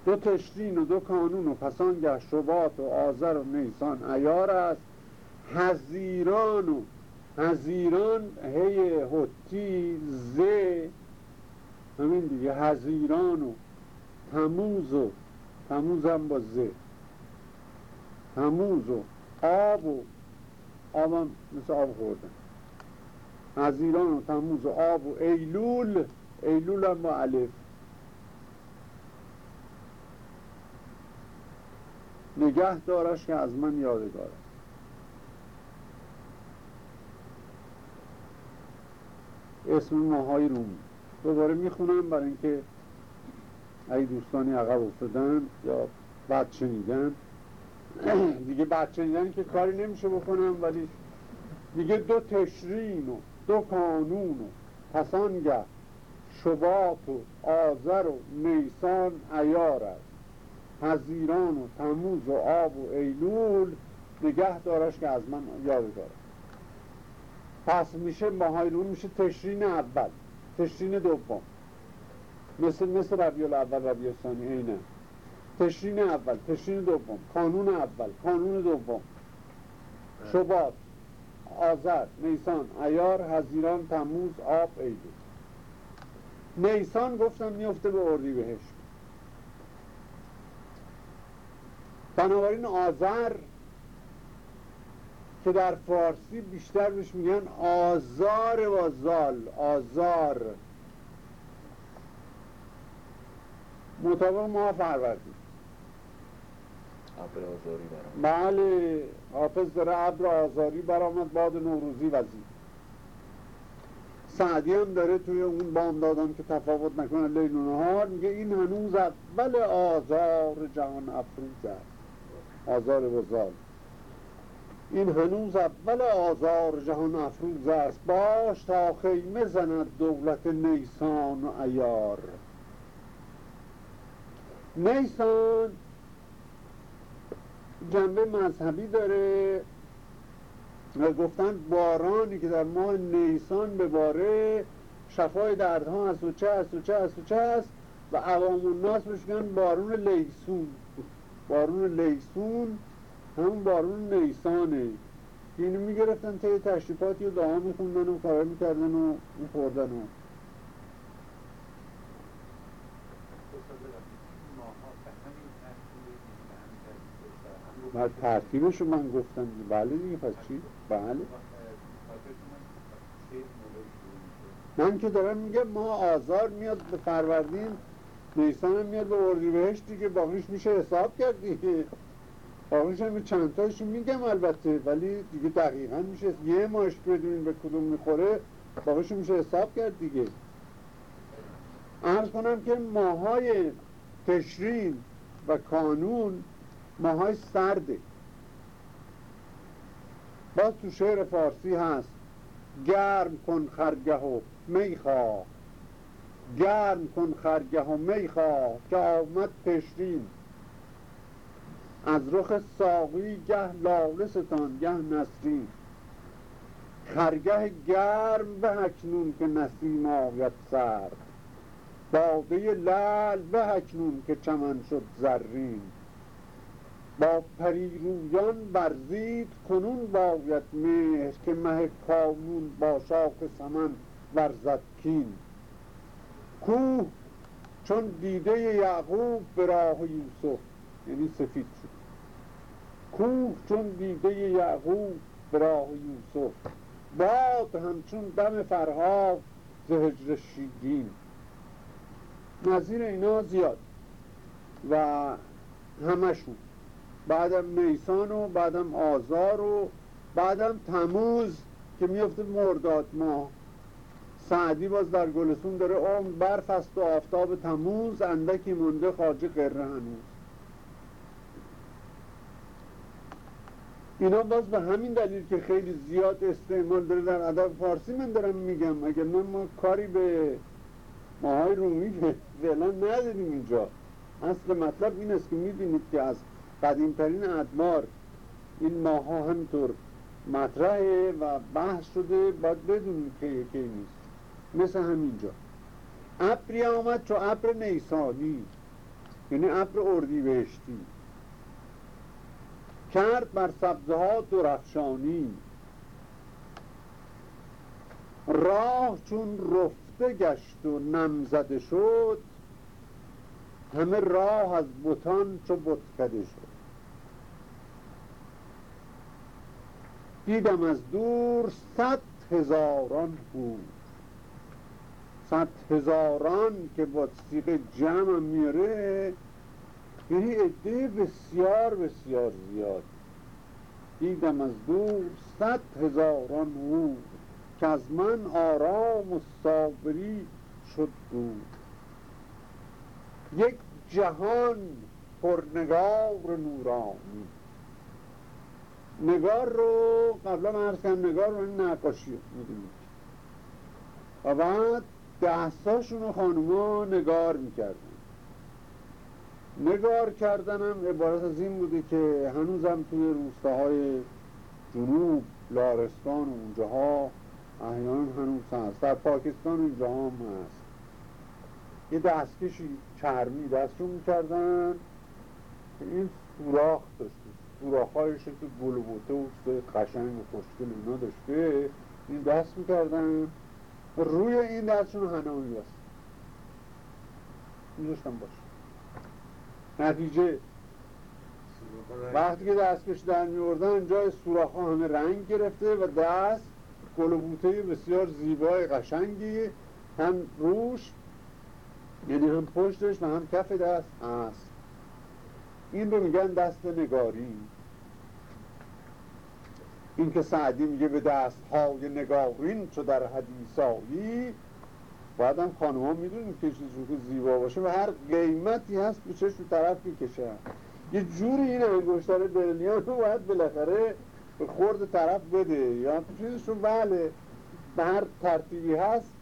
دو تشرین و دو کانون و پسان شبات و آذر و نیسان ایار است. هزیران و هزیران هی حتی ز همین دیگه هزیران و تموز و تموز هم با ز. تموز و آب و آب هم مثل آب خوردن. هزیران و تموز و آب و ایلول ایلول هم با الف. نگه دارش که از من یادگار اسم ماهای رومی. دوباره می‌خونم برای اینکه اگه دوستانی عقب افتادن یا بد شنیدن <clears throat> دیگه بد شنیدن که کاری نمیشه بکنم ولی دیگه دو تشرین و دو کانون و پسانگه شباط و آذر و نیسان ایار است. هزیران و تموز و آب و ایلول نگه دارش که از من یاد دارم پس میشه ماهایرون میشه تشرین اول تشرین دوم. مثل مثل ربیع اول ربیع ثانی اینه. تشرین اول تشرین دوم. قانون اول قانون دوم. شباط آذر نیسان ایار هزیران تموز آب ایلول. نیسان گفتم میفته به اردی بهش بنابراین آذر که در فارسی بیشتر بهش میگن آزار و زال آزار. مطابق ما فروردی ابر آزاری بله حافظ داره ابر آزاری برآمد باد نوروزی وزید سعدی هم داره توی اون بامدادان که تفاوت نکنه لیل و نهار میگه این هنوز اول آزار جهان افروز است. آزار وزال این هنوز اول آزار جهان افروز است. باش تا خیمه زند دولت نیسان و ایار جنبه مذهبی داره و گفتن بارانی که در ماه نیسان به باره شفای دردها هست و چه هست و چه هست و چه هست و عوام الناس بشکن بارون لیسون. بارون لیسون همون بارون نیسانه. اینو می‌گرفتن طی تشریفاتی و دعا میخوندن و کارا می‌کردن و میخوردن و. و ترتیبش رو من گفتم. بله دیگه پس چی؟ بله. من که دارم میگم ما آزار میاد به فروردین نیسان میاد به اردی بهش دیگه. باقیش میشه حساب کرد دیگه. باقیش هم چند تاشو میگم البته ولی دیگه دقیقا میشه. یه ماش بدونین به کدوم می‌خوره باقیش میشه حساب کرد دیگه. ارز کنم که ماهای تشرین و کانون ماهای سرده. باز تو شعر فارسی هست گرم کن خرگه و می‌خواه. گرم کن خرگه و می‌خواه که آمد تشرین از رخ ساقی گه لالستان گه نسرین. خرگه گرم به اکنون که نسیم آید سر. باده لل به اکنون که چمن شد زرین. با پریرویان برزید کنون باید مهر که مه کامون با شاخ سمن ورزد کین. کوه چون دیده یعقوب به راه یوسف یعنی سفید شد. کوه چون دیده یعقوب به راه یوسف. باد همچون دم فرهاد ز هجر شیرین. نظیر اینا زیاد. و همشون. بعدم میسان و بعدم آزار و بعدم تموز که میفته مرداد ما سعدی باز در گلسون داره عمر برف است و آفتاب تموز اندکی مونده خاجه قره هنوز. اینا باز به همین دلیل که خیلی زیاد استعمال داره در ادب فارسی من دارم میگم. اگر من ما کاری به ماهای رومی فعلا نداریم اینجا. اصل مطلب این است که می‌بینید که از قدیمترین ادمار این ماه ها همینطور مطرحه و بحث شده. باید بدونیم که کی نیست. مثل همینجا. ابری آمد چو ابر نیسانی یعنی ابر اردی بهشتی. کرد بر سبزه ها درخشانی راه چون رفته گشت و نمزده شد همه راه از بوتان چو بتکده شد. دیدم از دور صد هزاران بود صد هزاران که با سیغ جمع میاره یعنی عده بسیار بسیار زیاد. دیدم از دور صد هزاران بود که از من آرام و صابری شد بود یک جهان پرنگار نورانی. نگار رو قبلا عرض کردم نگار رو نقاشی و بعد دستاشون رو خانوما نگار می‌کردن. نگار کردنم عبارت از این بوده که هنوزم توی روستاهای جنوب لارستان و اونجاها احیانا هنوز هست. در پاکستان اونجا هم هست. یه دستکشی چرمی دستشون می‌کردن. که این سوراخ داشته. سوراخ های شکل گل و قشنگ و خوشگل اینا داشته. این دست می‌کردن. روی این دستشون هنوی هست میذاشتم باشه نتیجه. وقتی که دستکش در میوردن جای سوراخ ها همه رنگ گرفته و دست گل و بوته بسیار زیبای قشنگی هم روش یعنی هم پشتش و هم کف دست هست. این رو میگن دست نگاری. این که سعدی میگه به دست های نگارین چو در حدیثایی باید هم خانم ها می‌دونیم که چیزی زیبا باشه و هر قیمتی هست به چشم طرف می‌کشه. یه جوری این انگشتر برلیان رو باید بالاخره به خورد طرف بده. یا چیزشون بله به هر ترتیبی هست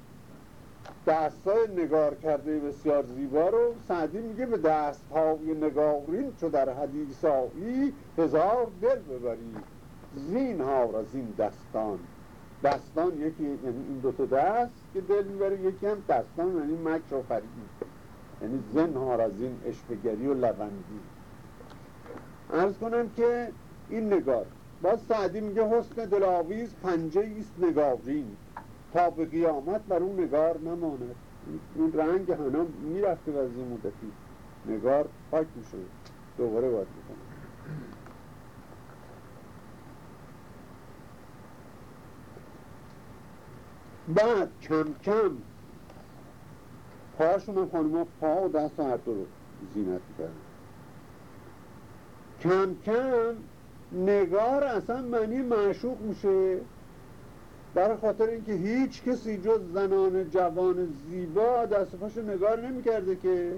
دستای نگار کرده بسیار زیبا رو سعدی میگه به دست های نگارین چو در حدیث آیی هزار دل ببری زین ها از این دستان. دستان یکی یعنی این دوتا دست که دل می‌بره یکی هم دستان یعنی مکر و فرید یعنی زن ها از این اشبگری و لبندی. ارز کنم که این نگار باز سعدی میگه حسن دلاویز پنجه ایست نگارین. تا به قیامت بر اون نگار نماند. این رنگ هنم می‌رفته و از این مدتی نگار پاک میشه دوباره باید می‌کنه بعد کم کم پاشون هم خانم پا و دست هر دو رو زینت می‌کردن. کم کم نگار اصلا معنی معشوق میشه. برای خاطر اینکه هیچ کسی جز زنان جوان زیبا دست پاشو نگار نمی‌کرده که.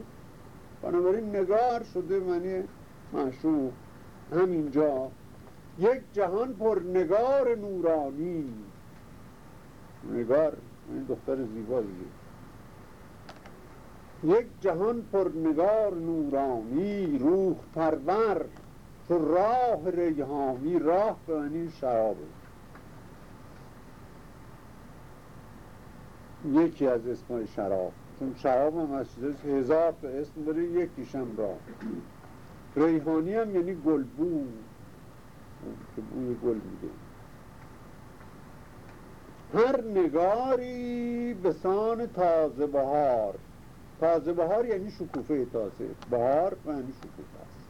بنابراین نگار شده معنی معشوق. همینجا. یک جهان پر نگار نورانی. نگار این دختر زیباییه یک جهان پر نگار نورانی روح پرور تو راه ریحانی راه به معنی شرابه. یکی از اسمای شراب چون شراب هم از هزار تا اسم داره یکیشم راه ریحانی هم یعنی گلبو که بوی گل میده. هر نگاری به سان تازه بهار. تازه بهار یعنی شکوفه تازه. بهار یعنی شکوفه است.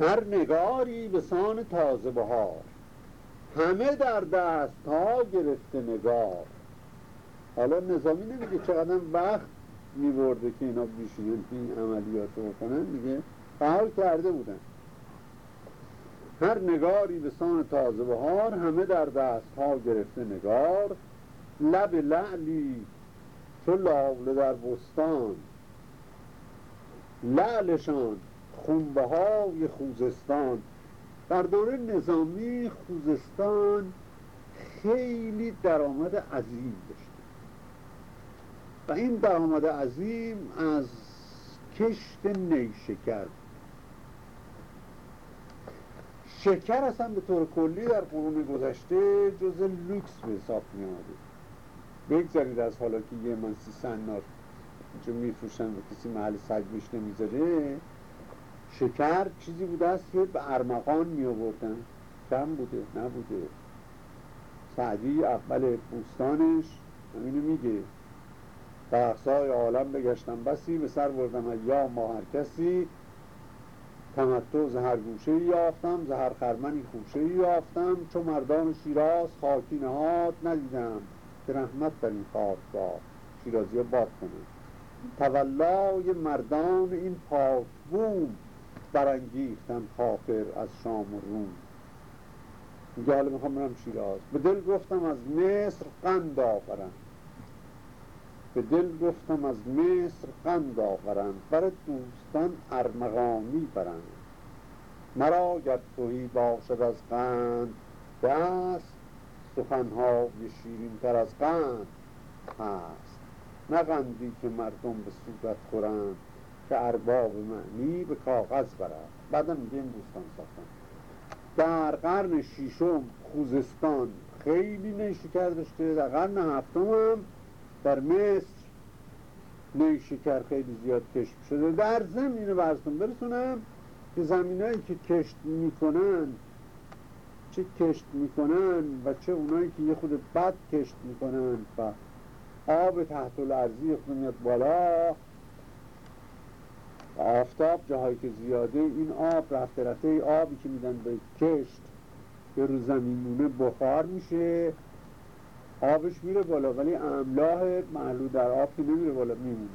هر نگاری به سان تازه بهار. همه در دست ها گرفته نگار. حالا نظامی نمیگه چقدر وقت میبرده که اینا بیشین این عملیات رو بکنن. میگه فعال کرده بودن. هر نگاری به سان تازه بهار همه در دست ها گرفته نگار. لب لعلی چو لاله در بستان. لعلشان خونبه های خوزستان. در دوره نظامی خوزستان خیلی درآمد عظیم داشته و این درآمد عظیم از کشت نیشکر شکر اصلا به طور کلی در قرون گذشته جز لوکس به حساب می آمده بگذارید از حالا که یه من سی سنار اینجا میفروشن و کسی محل سگ نمی‌ذاره شکر چیزی بوده است که به ارمغان می آوردن کم بوده نبوده. سعدی اول بوستانش همینو میگه. اقصای عالم بگشتم بسی به سر بردم یا ما هر کسی تمتع زهر گوشه یافتم زهر خرمنی خوشه یافتم چو مردان شیراز خاکی نهاد ندیدم. که رحمت بر این خاک با شیرازی ها باد کنه تولای مردان این پاک بوم برانگیختن خاطر از شام و روم. میگه حالا می‌خوام برم شیراز. به دل گفتم از مصر قند آورم. به دل گفتم از مصر قند آورم بر دوستان ارمغانی برند. مرا گر توهی باشد از قند دست سخنهای شیرین تر از قند هست. نه قندی که مردم به صورت خورند که ارباب معنی به کاغذ برد بعدم میگه این دوستان ساختن. در قرن شیشم خوزستان خیلی نیشکر داشته در قرن هفتم هم در مصر نیشکر خیلی زیاد کشت شده. در زمین برستون برسونم که زمینایی که کشت می‌کنن چه کشت می‌کنن و چه اونایی که یه خود بد کشت می‌کنن و آب تحت الارضی میاد بالا آفتاب جاهایی که زیاده این آب رفته رفته آبی که میدن به کشت که رو زمینونه بخار میشه. آبش میره بالا ولی املاح محلول در آب که نمیره بالا میمونه.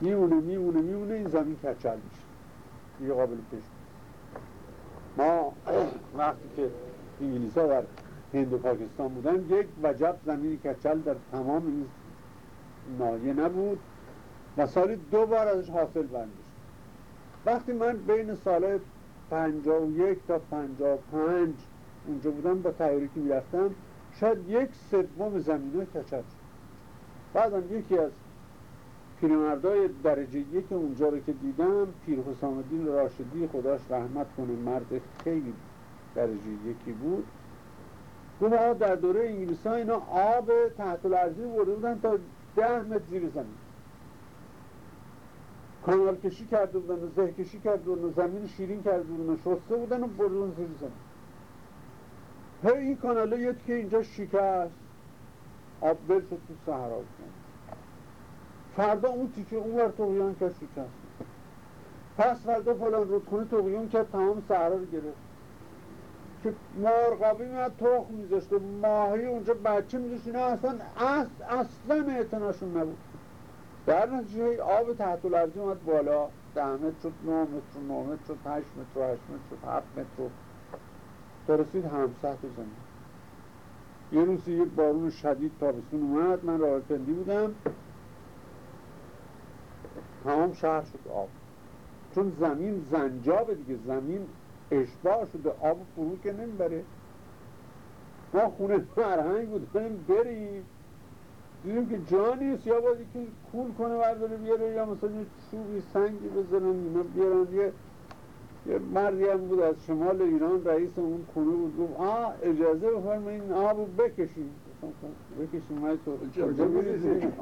میمونه میمونه میمونه این زمین کچل میشه. یه قابل کشت ما <clears throat> وقتی که انگلیس ها در هند و پاکستان بودن یک وجب زمین کچل در تمام این نایه نبود و سالی دو بار ازش حاصل بندش وقتی من بین سال پنجا و یک تا پنجا و پنج اونجا بودم با تیاری که می‌رفتم شاید یک سوم زمین های کچل شد بعدم یکی از پیرمردای درجه یک اونجا رو که دیدم پیر حسام الدین راشدی خداش رحمت کنه مرد خیلی درجه یکی بود. گفت در دوره انگلیس ها اینا آب تحت الارضی برده بودن تا ده متر زیر زمین. کانال کشی کرده بودن و زه کشی کرده بودن و زمین شیرین کرده بودن و شسته بودن و بردن زیر زمین. هی این کانال یه که اینجا شکست. آب شد تو صحرا فردا اون تیکه اون ور تقیان کرد شکست. پس فردا فلان رودخونه تقیان کرد تمام صحرا رو گرفت. که مرغابی میاد تخم میذاشت و ماهی اونجا بچه میذاشت اینا اصلا اصلا اصلا اعتناشون نبود. در نتیجه آب تحت الارضی اومد بالا. ده متر شد نه متر نه متر شد هشت متر هشت متر هفت متر تا رسید هم سطح زمین یه روزی یک بارون شدید تابستون اومد من راهپندی بودم. تمام شهر شد آب. چون زمین زنجابه دیگه زمین اشباه شده آب فرو که نمی‌بره. ما خونه فرهنگ بود بریم. دیدیم که جا نیست یا باید که کول کنه برداره بیاره یا مثلا یه چوبی سنگی بزنن بیارن یه یه مردی هم بود از شمال ایران رئیس اون خونه بود. گفت آه اجازه بفرمایید این آبو بکشیم بکشیم های تو کجا میریزیم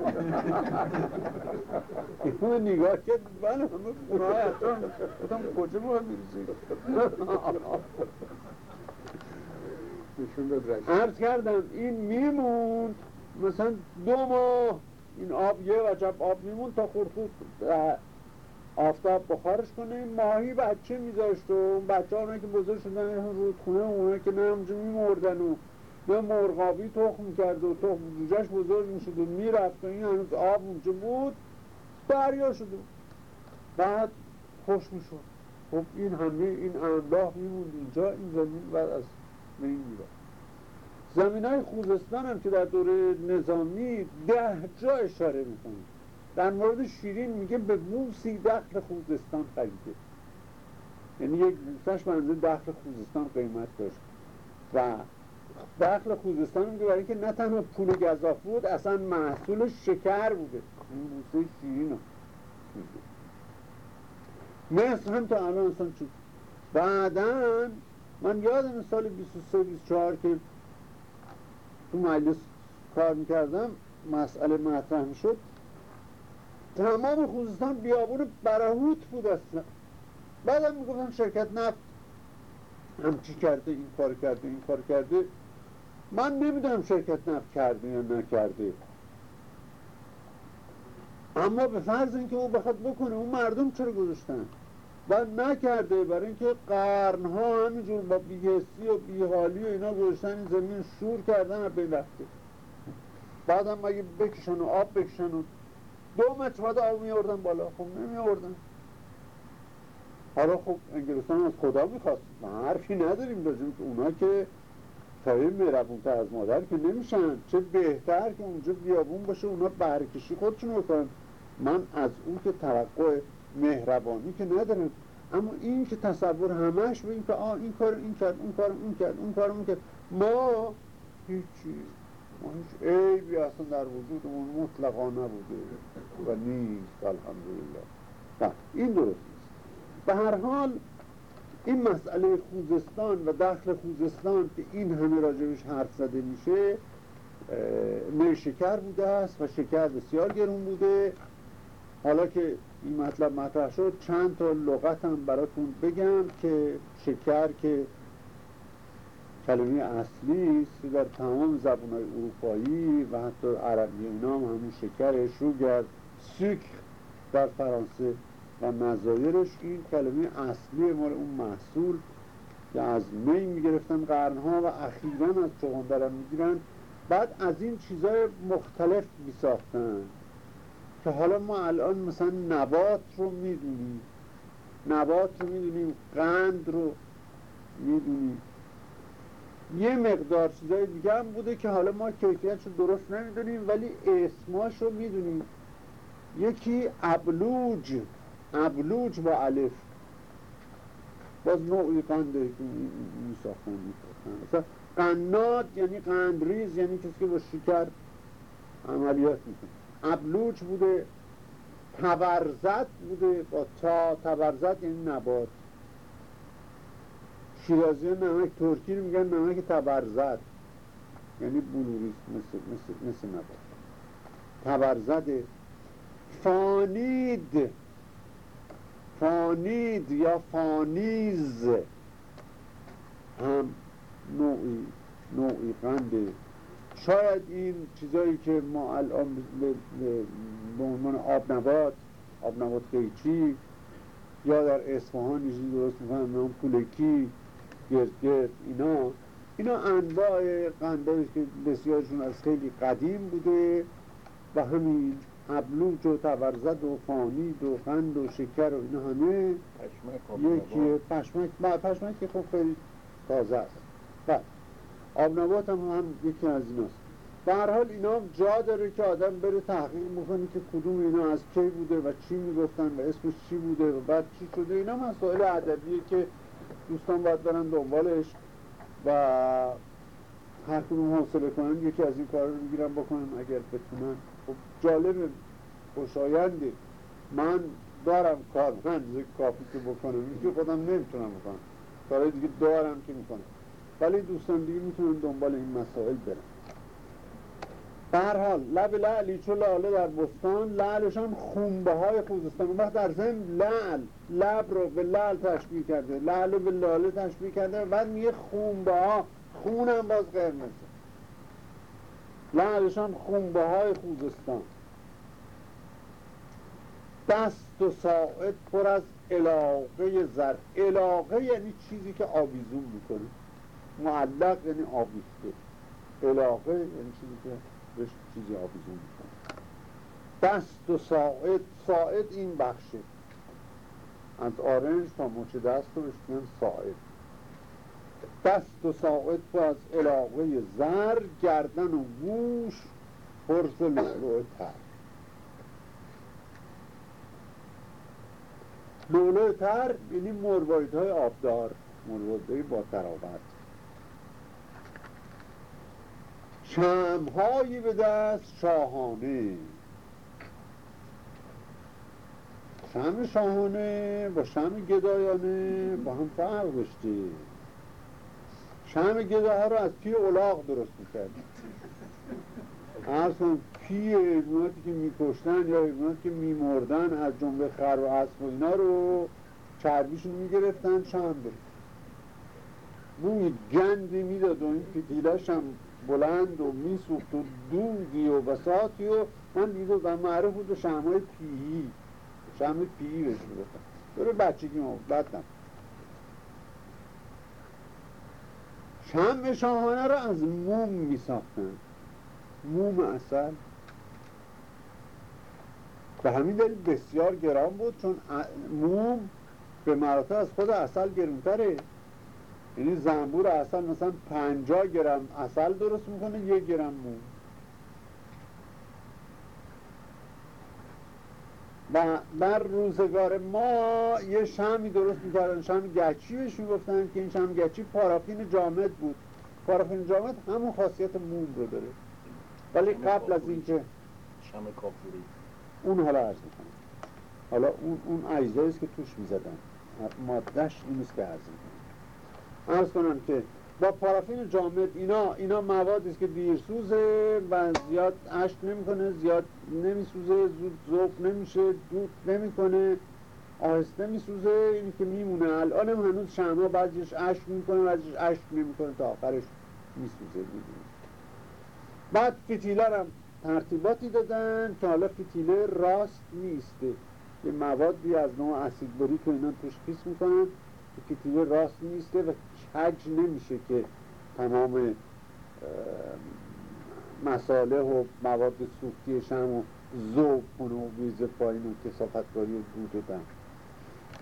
اینو نگاه کرد من همه های اطرام گفتم کجا باید میریزیم عرض کردم این میموند. مثلا دو ماه این آب یه وجب آب میمون تا خورخوت آفتاب بخارش کنه ماهی بچه میذاشت و بچه ها که بزرگ شدن رودخونه اونه که نه اونجا میمردن و نه مرغابی تخم کرد و تخم جوجهش بزرگ می‌شد و می‌رفت و این هنوز آب اونجا بود دریا شده بعد خوش می‌شد. خب این همه این املاح میموند اینجا این زمین بعد از بین می‌رفت. زمین های خوزستان هم که در دوره نظامی ده جا اشاره می‌کنه. در مورد شیرین میگه به موسی دخل خوزستان خریده. یعنی یک بوسش بنده دخل خوزستان قیمت داشت. و دخل خوزستان میگه برای که نه تنها پول گذاف بود اصلا محصول شکر بوده. این بوسه شیرین رو مصر هم تا الان اصلا چود بعدا من یادم سال 23-24 که تو مجلس کار می‌کردم مسئله مطرح می‌شد. تمام خوزستان بیابون براهوت بود اصلا. بعدم می‌گفتن شرکت نفت. همچی کرده این کار کرده این کار کرده. من نمی‌دونم شرکت نفت کرده یا نکرده. اما به فرض اینکه اون بخواد بکنه اون مردم چرا گذاشتن؟ و نکرده برای اینکه قرنها همینجور با بیهستی و بیحالی و اینا گذاشتن زمین شور کردن و بین رفته بعدم مگه بکشن و آب بکشن و دو متر بعد آب میوردن بالا. خب نمیوردن حالا خب انگلستان از خدا می‌خواست. حرفی نداریم راجب اونا که تایی مهربونتر از مادر که نمیشن. چه بهتر که اونجا بیابون باشه اونا برکشی خودشون بکنن من از اون که توقع مهربانی که ندارم. اما این که تصور همش به این که آه این کار این کرد اون کار اون کرد اون کار اون کرد. ما هیچی ما هیچ عیبی اصلا در وجودمون مطلقا نبوده و نیست الحمدلله. نه این درست نیست. به هر حال این مسئله خوزستان و دخل خوزستان که این همه راجبش حرف زده میشه نه شکر بوده است و شکر بسیار گرون بوده. حالا که این مطلب مطرح شد چند تا لغت هم براتون بگم که شکر که کلمه اصلی است در تمام زبانهای اروپایی و حتی عربی اینا هم همون شکر شوگر سیکر در فرانسه و نظایرش این کلمه اصلی مال اون محصول که از می می‌گرفتن قرنها و اخیرا از چغندر می‌گیرن. بعد از این چیزای مختلف میساختن که حالا ما الان مثلا نبات رو می‌دونیم. نبات رو می‌دونیم قند رو می‌دونیم. یه مقدار چیزای دیگه هم بوده که حالا ما کیفیتش رو درست نمی‌دونیم ولی اسماش رو می‌دونیم. یکی ابلوج. ابلوج با الف. باز نوعی قنده که می ساختن می مثلا قنات یعنی قندریز یعنی کسی که با شکر عملیات می‌کنه. ابلوچ بوده تبرزت بوده با تا تبرزت یعنی نبات. شیرازی نمک ترکی رو میگن نمک تبرزت یعنی بلوریست مثل, مثل, مثل نبات. تبرزده فانید. فانید یا فانیز. هم نوعی نوعی قنده شاید این چیزایی که ما الان به عنوان آب نبات آب نبات قیچی یا در اصفهان چیزی درست می‌کنن نام پولکی گرد گرد اینا. اینا انواع قندهایی که بسیارشون از خیلی قدیم بوده و همین ابلوج و تبرزد و فانید و قند و شکر و اینا همه یکی پشمک. پشمک که خب خیلی تازه است. بله. آب نبات هم, هم یکی از ایناست. به هر حال اینا جا داره که آدم بره تحقیق بکنه که کدوم اینا از کی بوده و چی می‌گفتن و اسمش چی بوده و بعد چی شده. اینا مسائل ادبیه که دوستان باید برن دنبالش و هر کدوم حوصله کنن یکی از این کار رو می‌گیرن بکنن اگر بتونن. خب جالب خوشاینده من دارم کار من کافی که بکنم که خودم نمی‌تونم بکنم. کارهای دیگه دارم که می‌کنم. ولی دوستان دیگه می‌تونن دنبال این مسائل برن. هر حال لب لعلی چو لاله در بستان لعلشان خونبه های خوزستان. وقت در ضمن لعل لب رو به لعل تشبیه کرده لعل رو به لاله تشبیه کرده و بعد میگه خونبه ها خونم باز قرمزه لعلشان خونبه های خوزستان. دست و ساعد پر از علاقه زر. علاقه یعنی چیزی که آویزون می‌کنه. معلق یعنی آویخته. علاقه یعنی چیزی که بهش چیزی آویزون می‌کنه. دست و ساعد ساعد این بخشه. از آرنج تا مچ دست رو بهش ساعد. دست و ساعد پر از علاقه زر گردن و گوش پرز لولو تر. لولو تر یعنی مروایت های آبدار. مروایت با تراوت شمهایی به دست شاهانه. شم شاهانه با شم گدایانه با هم فرق داشته. شم گداها رو از پی اولاغ درست می‌کرد اصلا پی ایموناتی که میکشتن یا ایموناتی که میمردن از جنبه خر و اسب و اینا رو چربیشون می‌گرفتن شم برد بوی گندی می‌داد و این فتیلش هم بلند و میسوخت و دودی و بساطی و من دیده و معروف بود و شمهای پیهی. شم پیهی بهش می‌گفتن دوره بچگی ما بدم شم شاهانه رو از موم میساختن. موم اصل به همین دلیل بسیار گران بود چون موم به مراتب از خود اصل گرونتره. یعنی زنبور اصل مثلا پنجا گرم اصل درست می‌کنه یک گرم موم و در روزگار ما یه شمی درست می‌کردن شم گچی بهش می‌گفتن که این شم گچی پارافین جامد بود. پارافین جامد همون خاصیت موم رو داره. ولی قبل از اینکه شم کافوری اون حالا عرض می‌کنم. حالا اون اون که توش می‌زدن. مادهش این که عرض می‌کنم. عرض کنم که با پارافین جامد اینا اینا موادی است که دیرسوزه و زیاد اشک نمی‌کنه زیاد نمیسوزه زود ذوب نمیشه دود نمی‌کنه آهسته میسوزه اینی که میمونه. الان هنوز شمع بعضیش اشک می‌کنه بعضیش اشک نمی‌کنه تا آخرش میسوزه. بعد فتیله هم ترتیباتی دادن که حالا فتیله راست نیسته یه موادی از نوع اسید بری که اینا توش خیس می‌کنن که فتیله راست نیسته و کج نمیشه که تمام مساله و مواد سوختی شم و زوب کنه و ویز پایین و کسافتگاری و دود و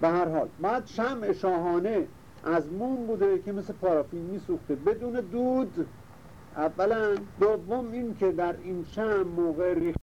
به هر حال بعد شم شاهانه از موم بوده که مثل پارافین میسوخته. بدون دود اولا دوم این که در این شم موقع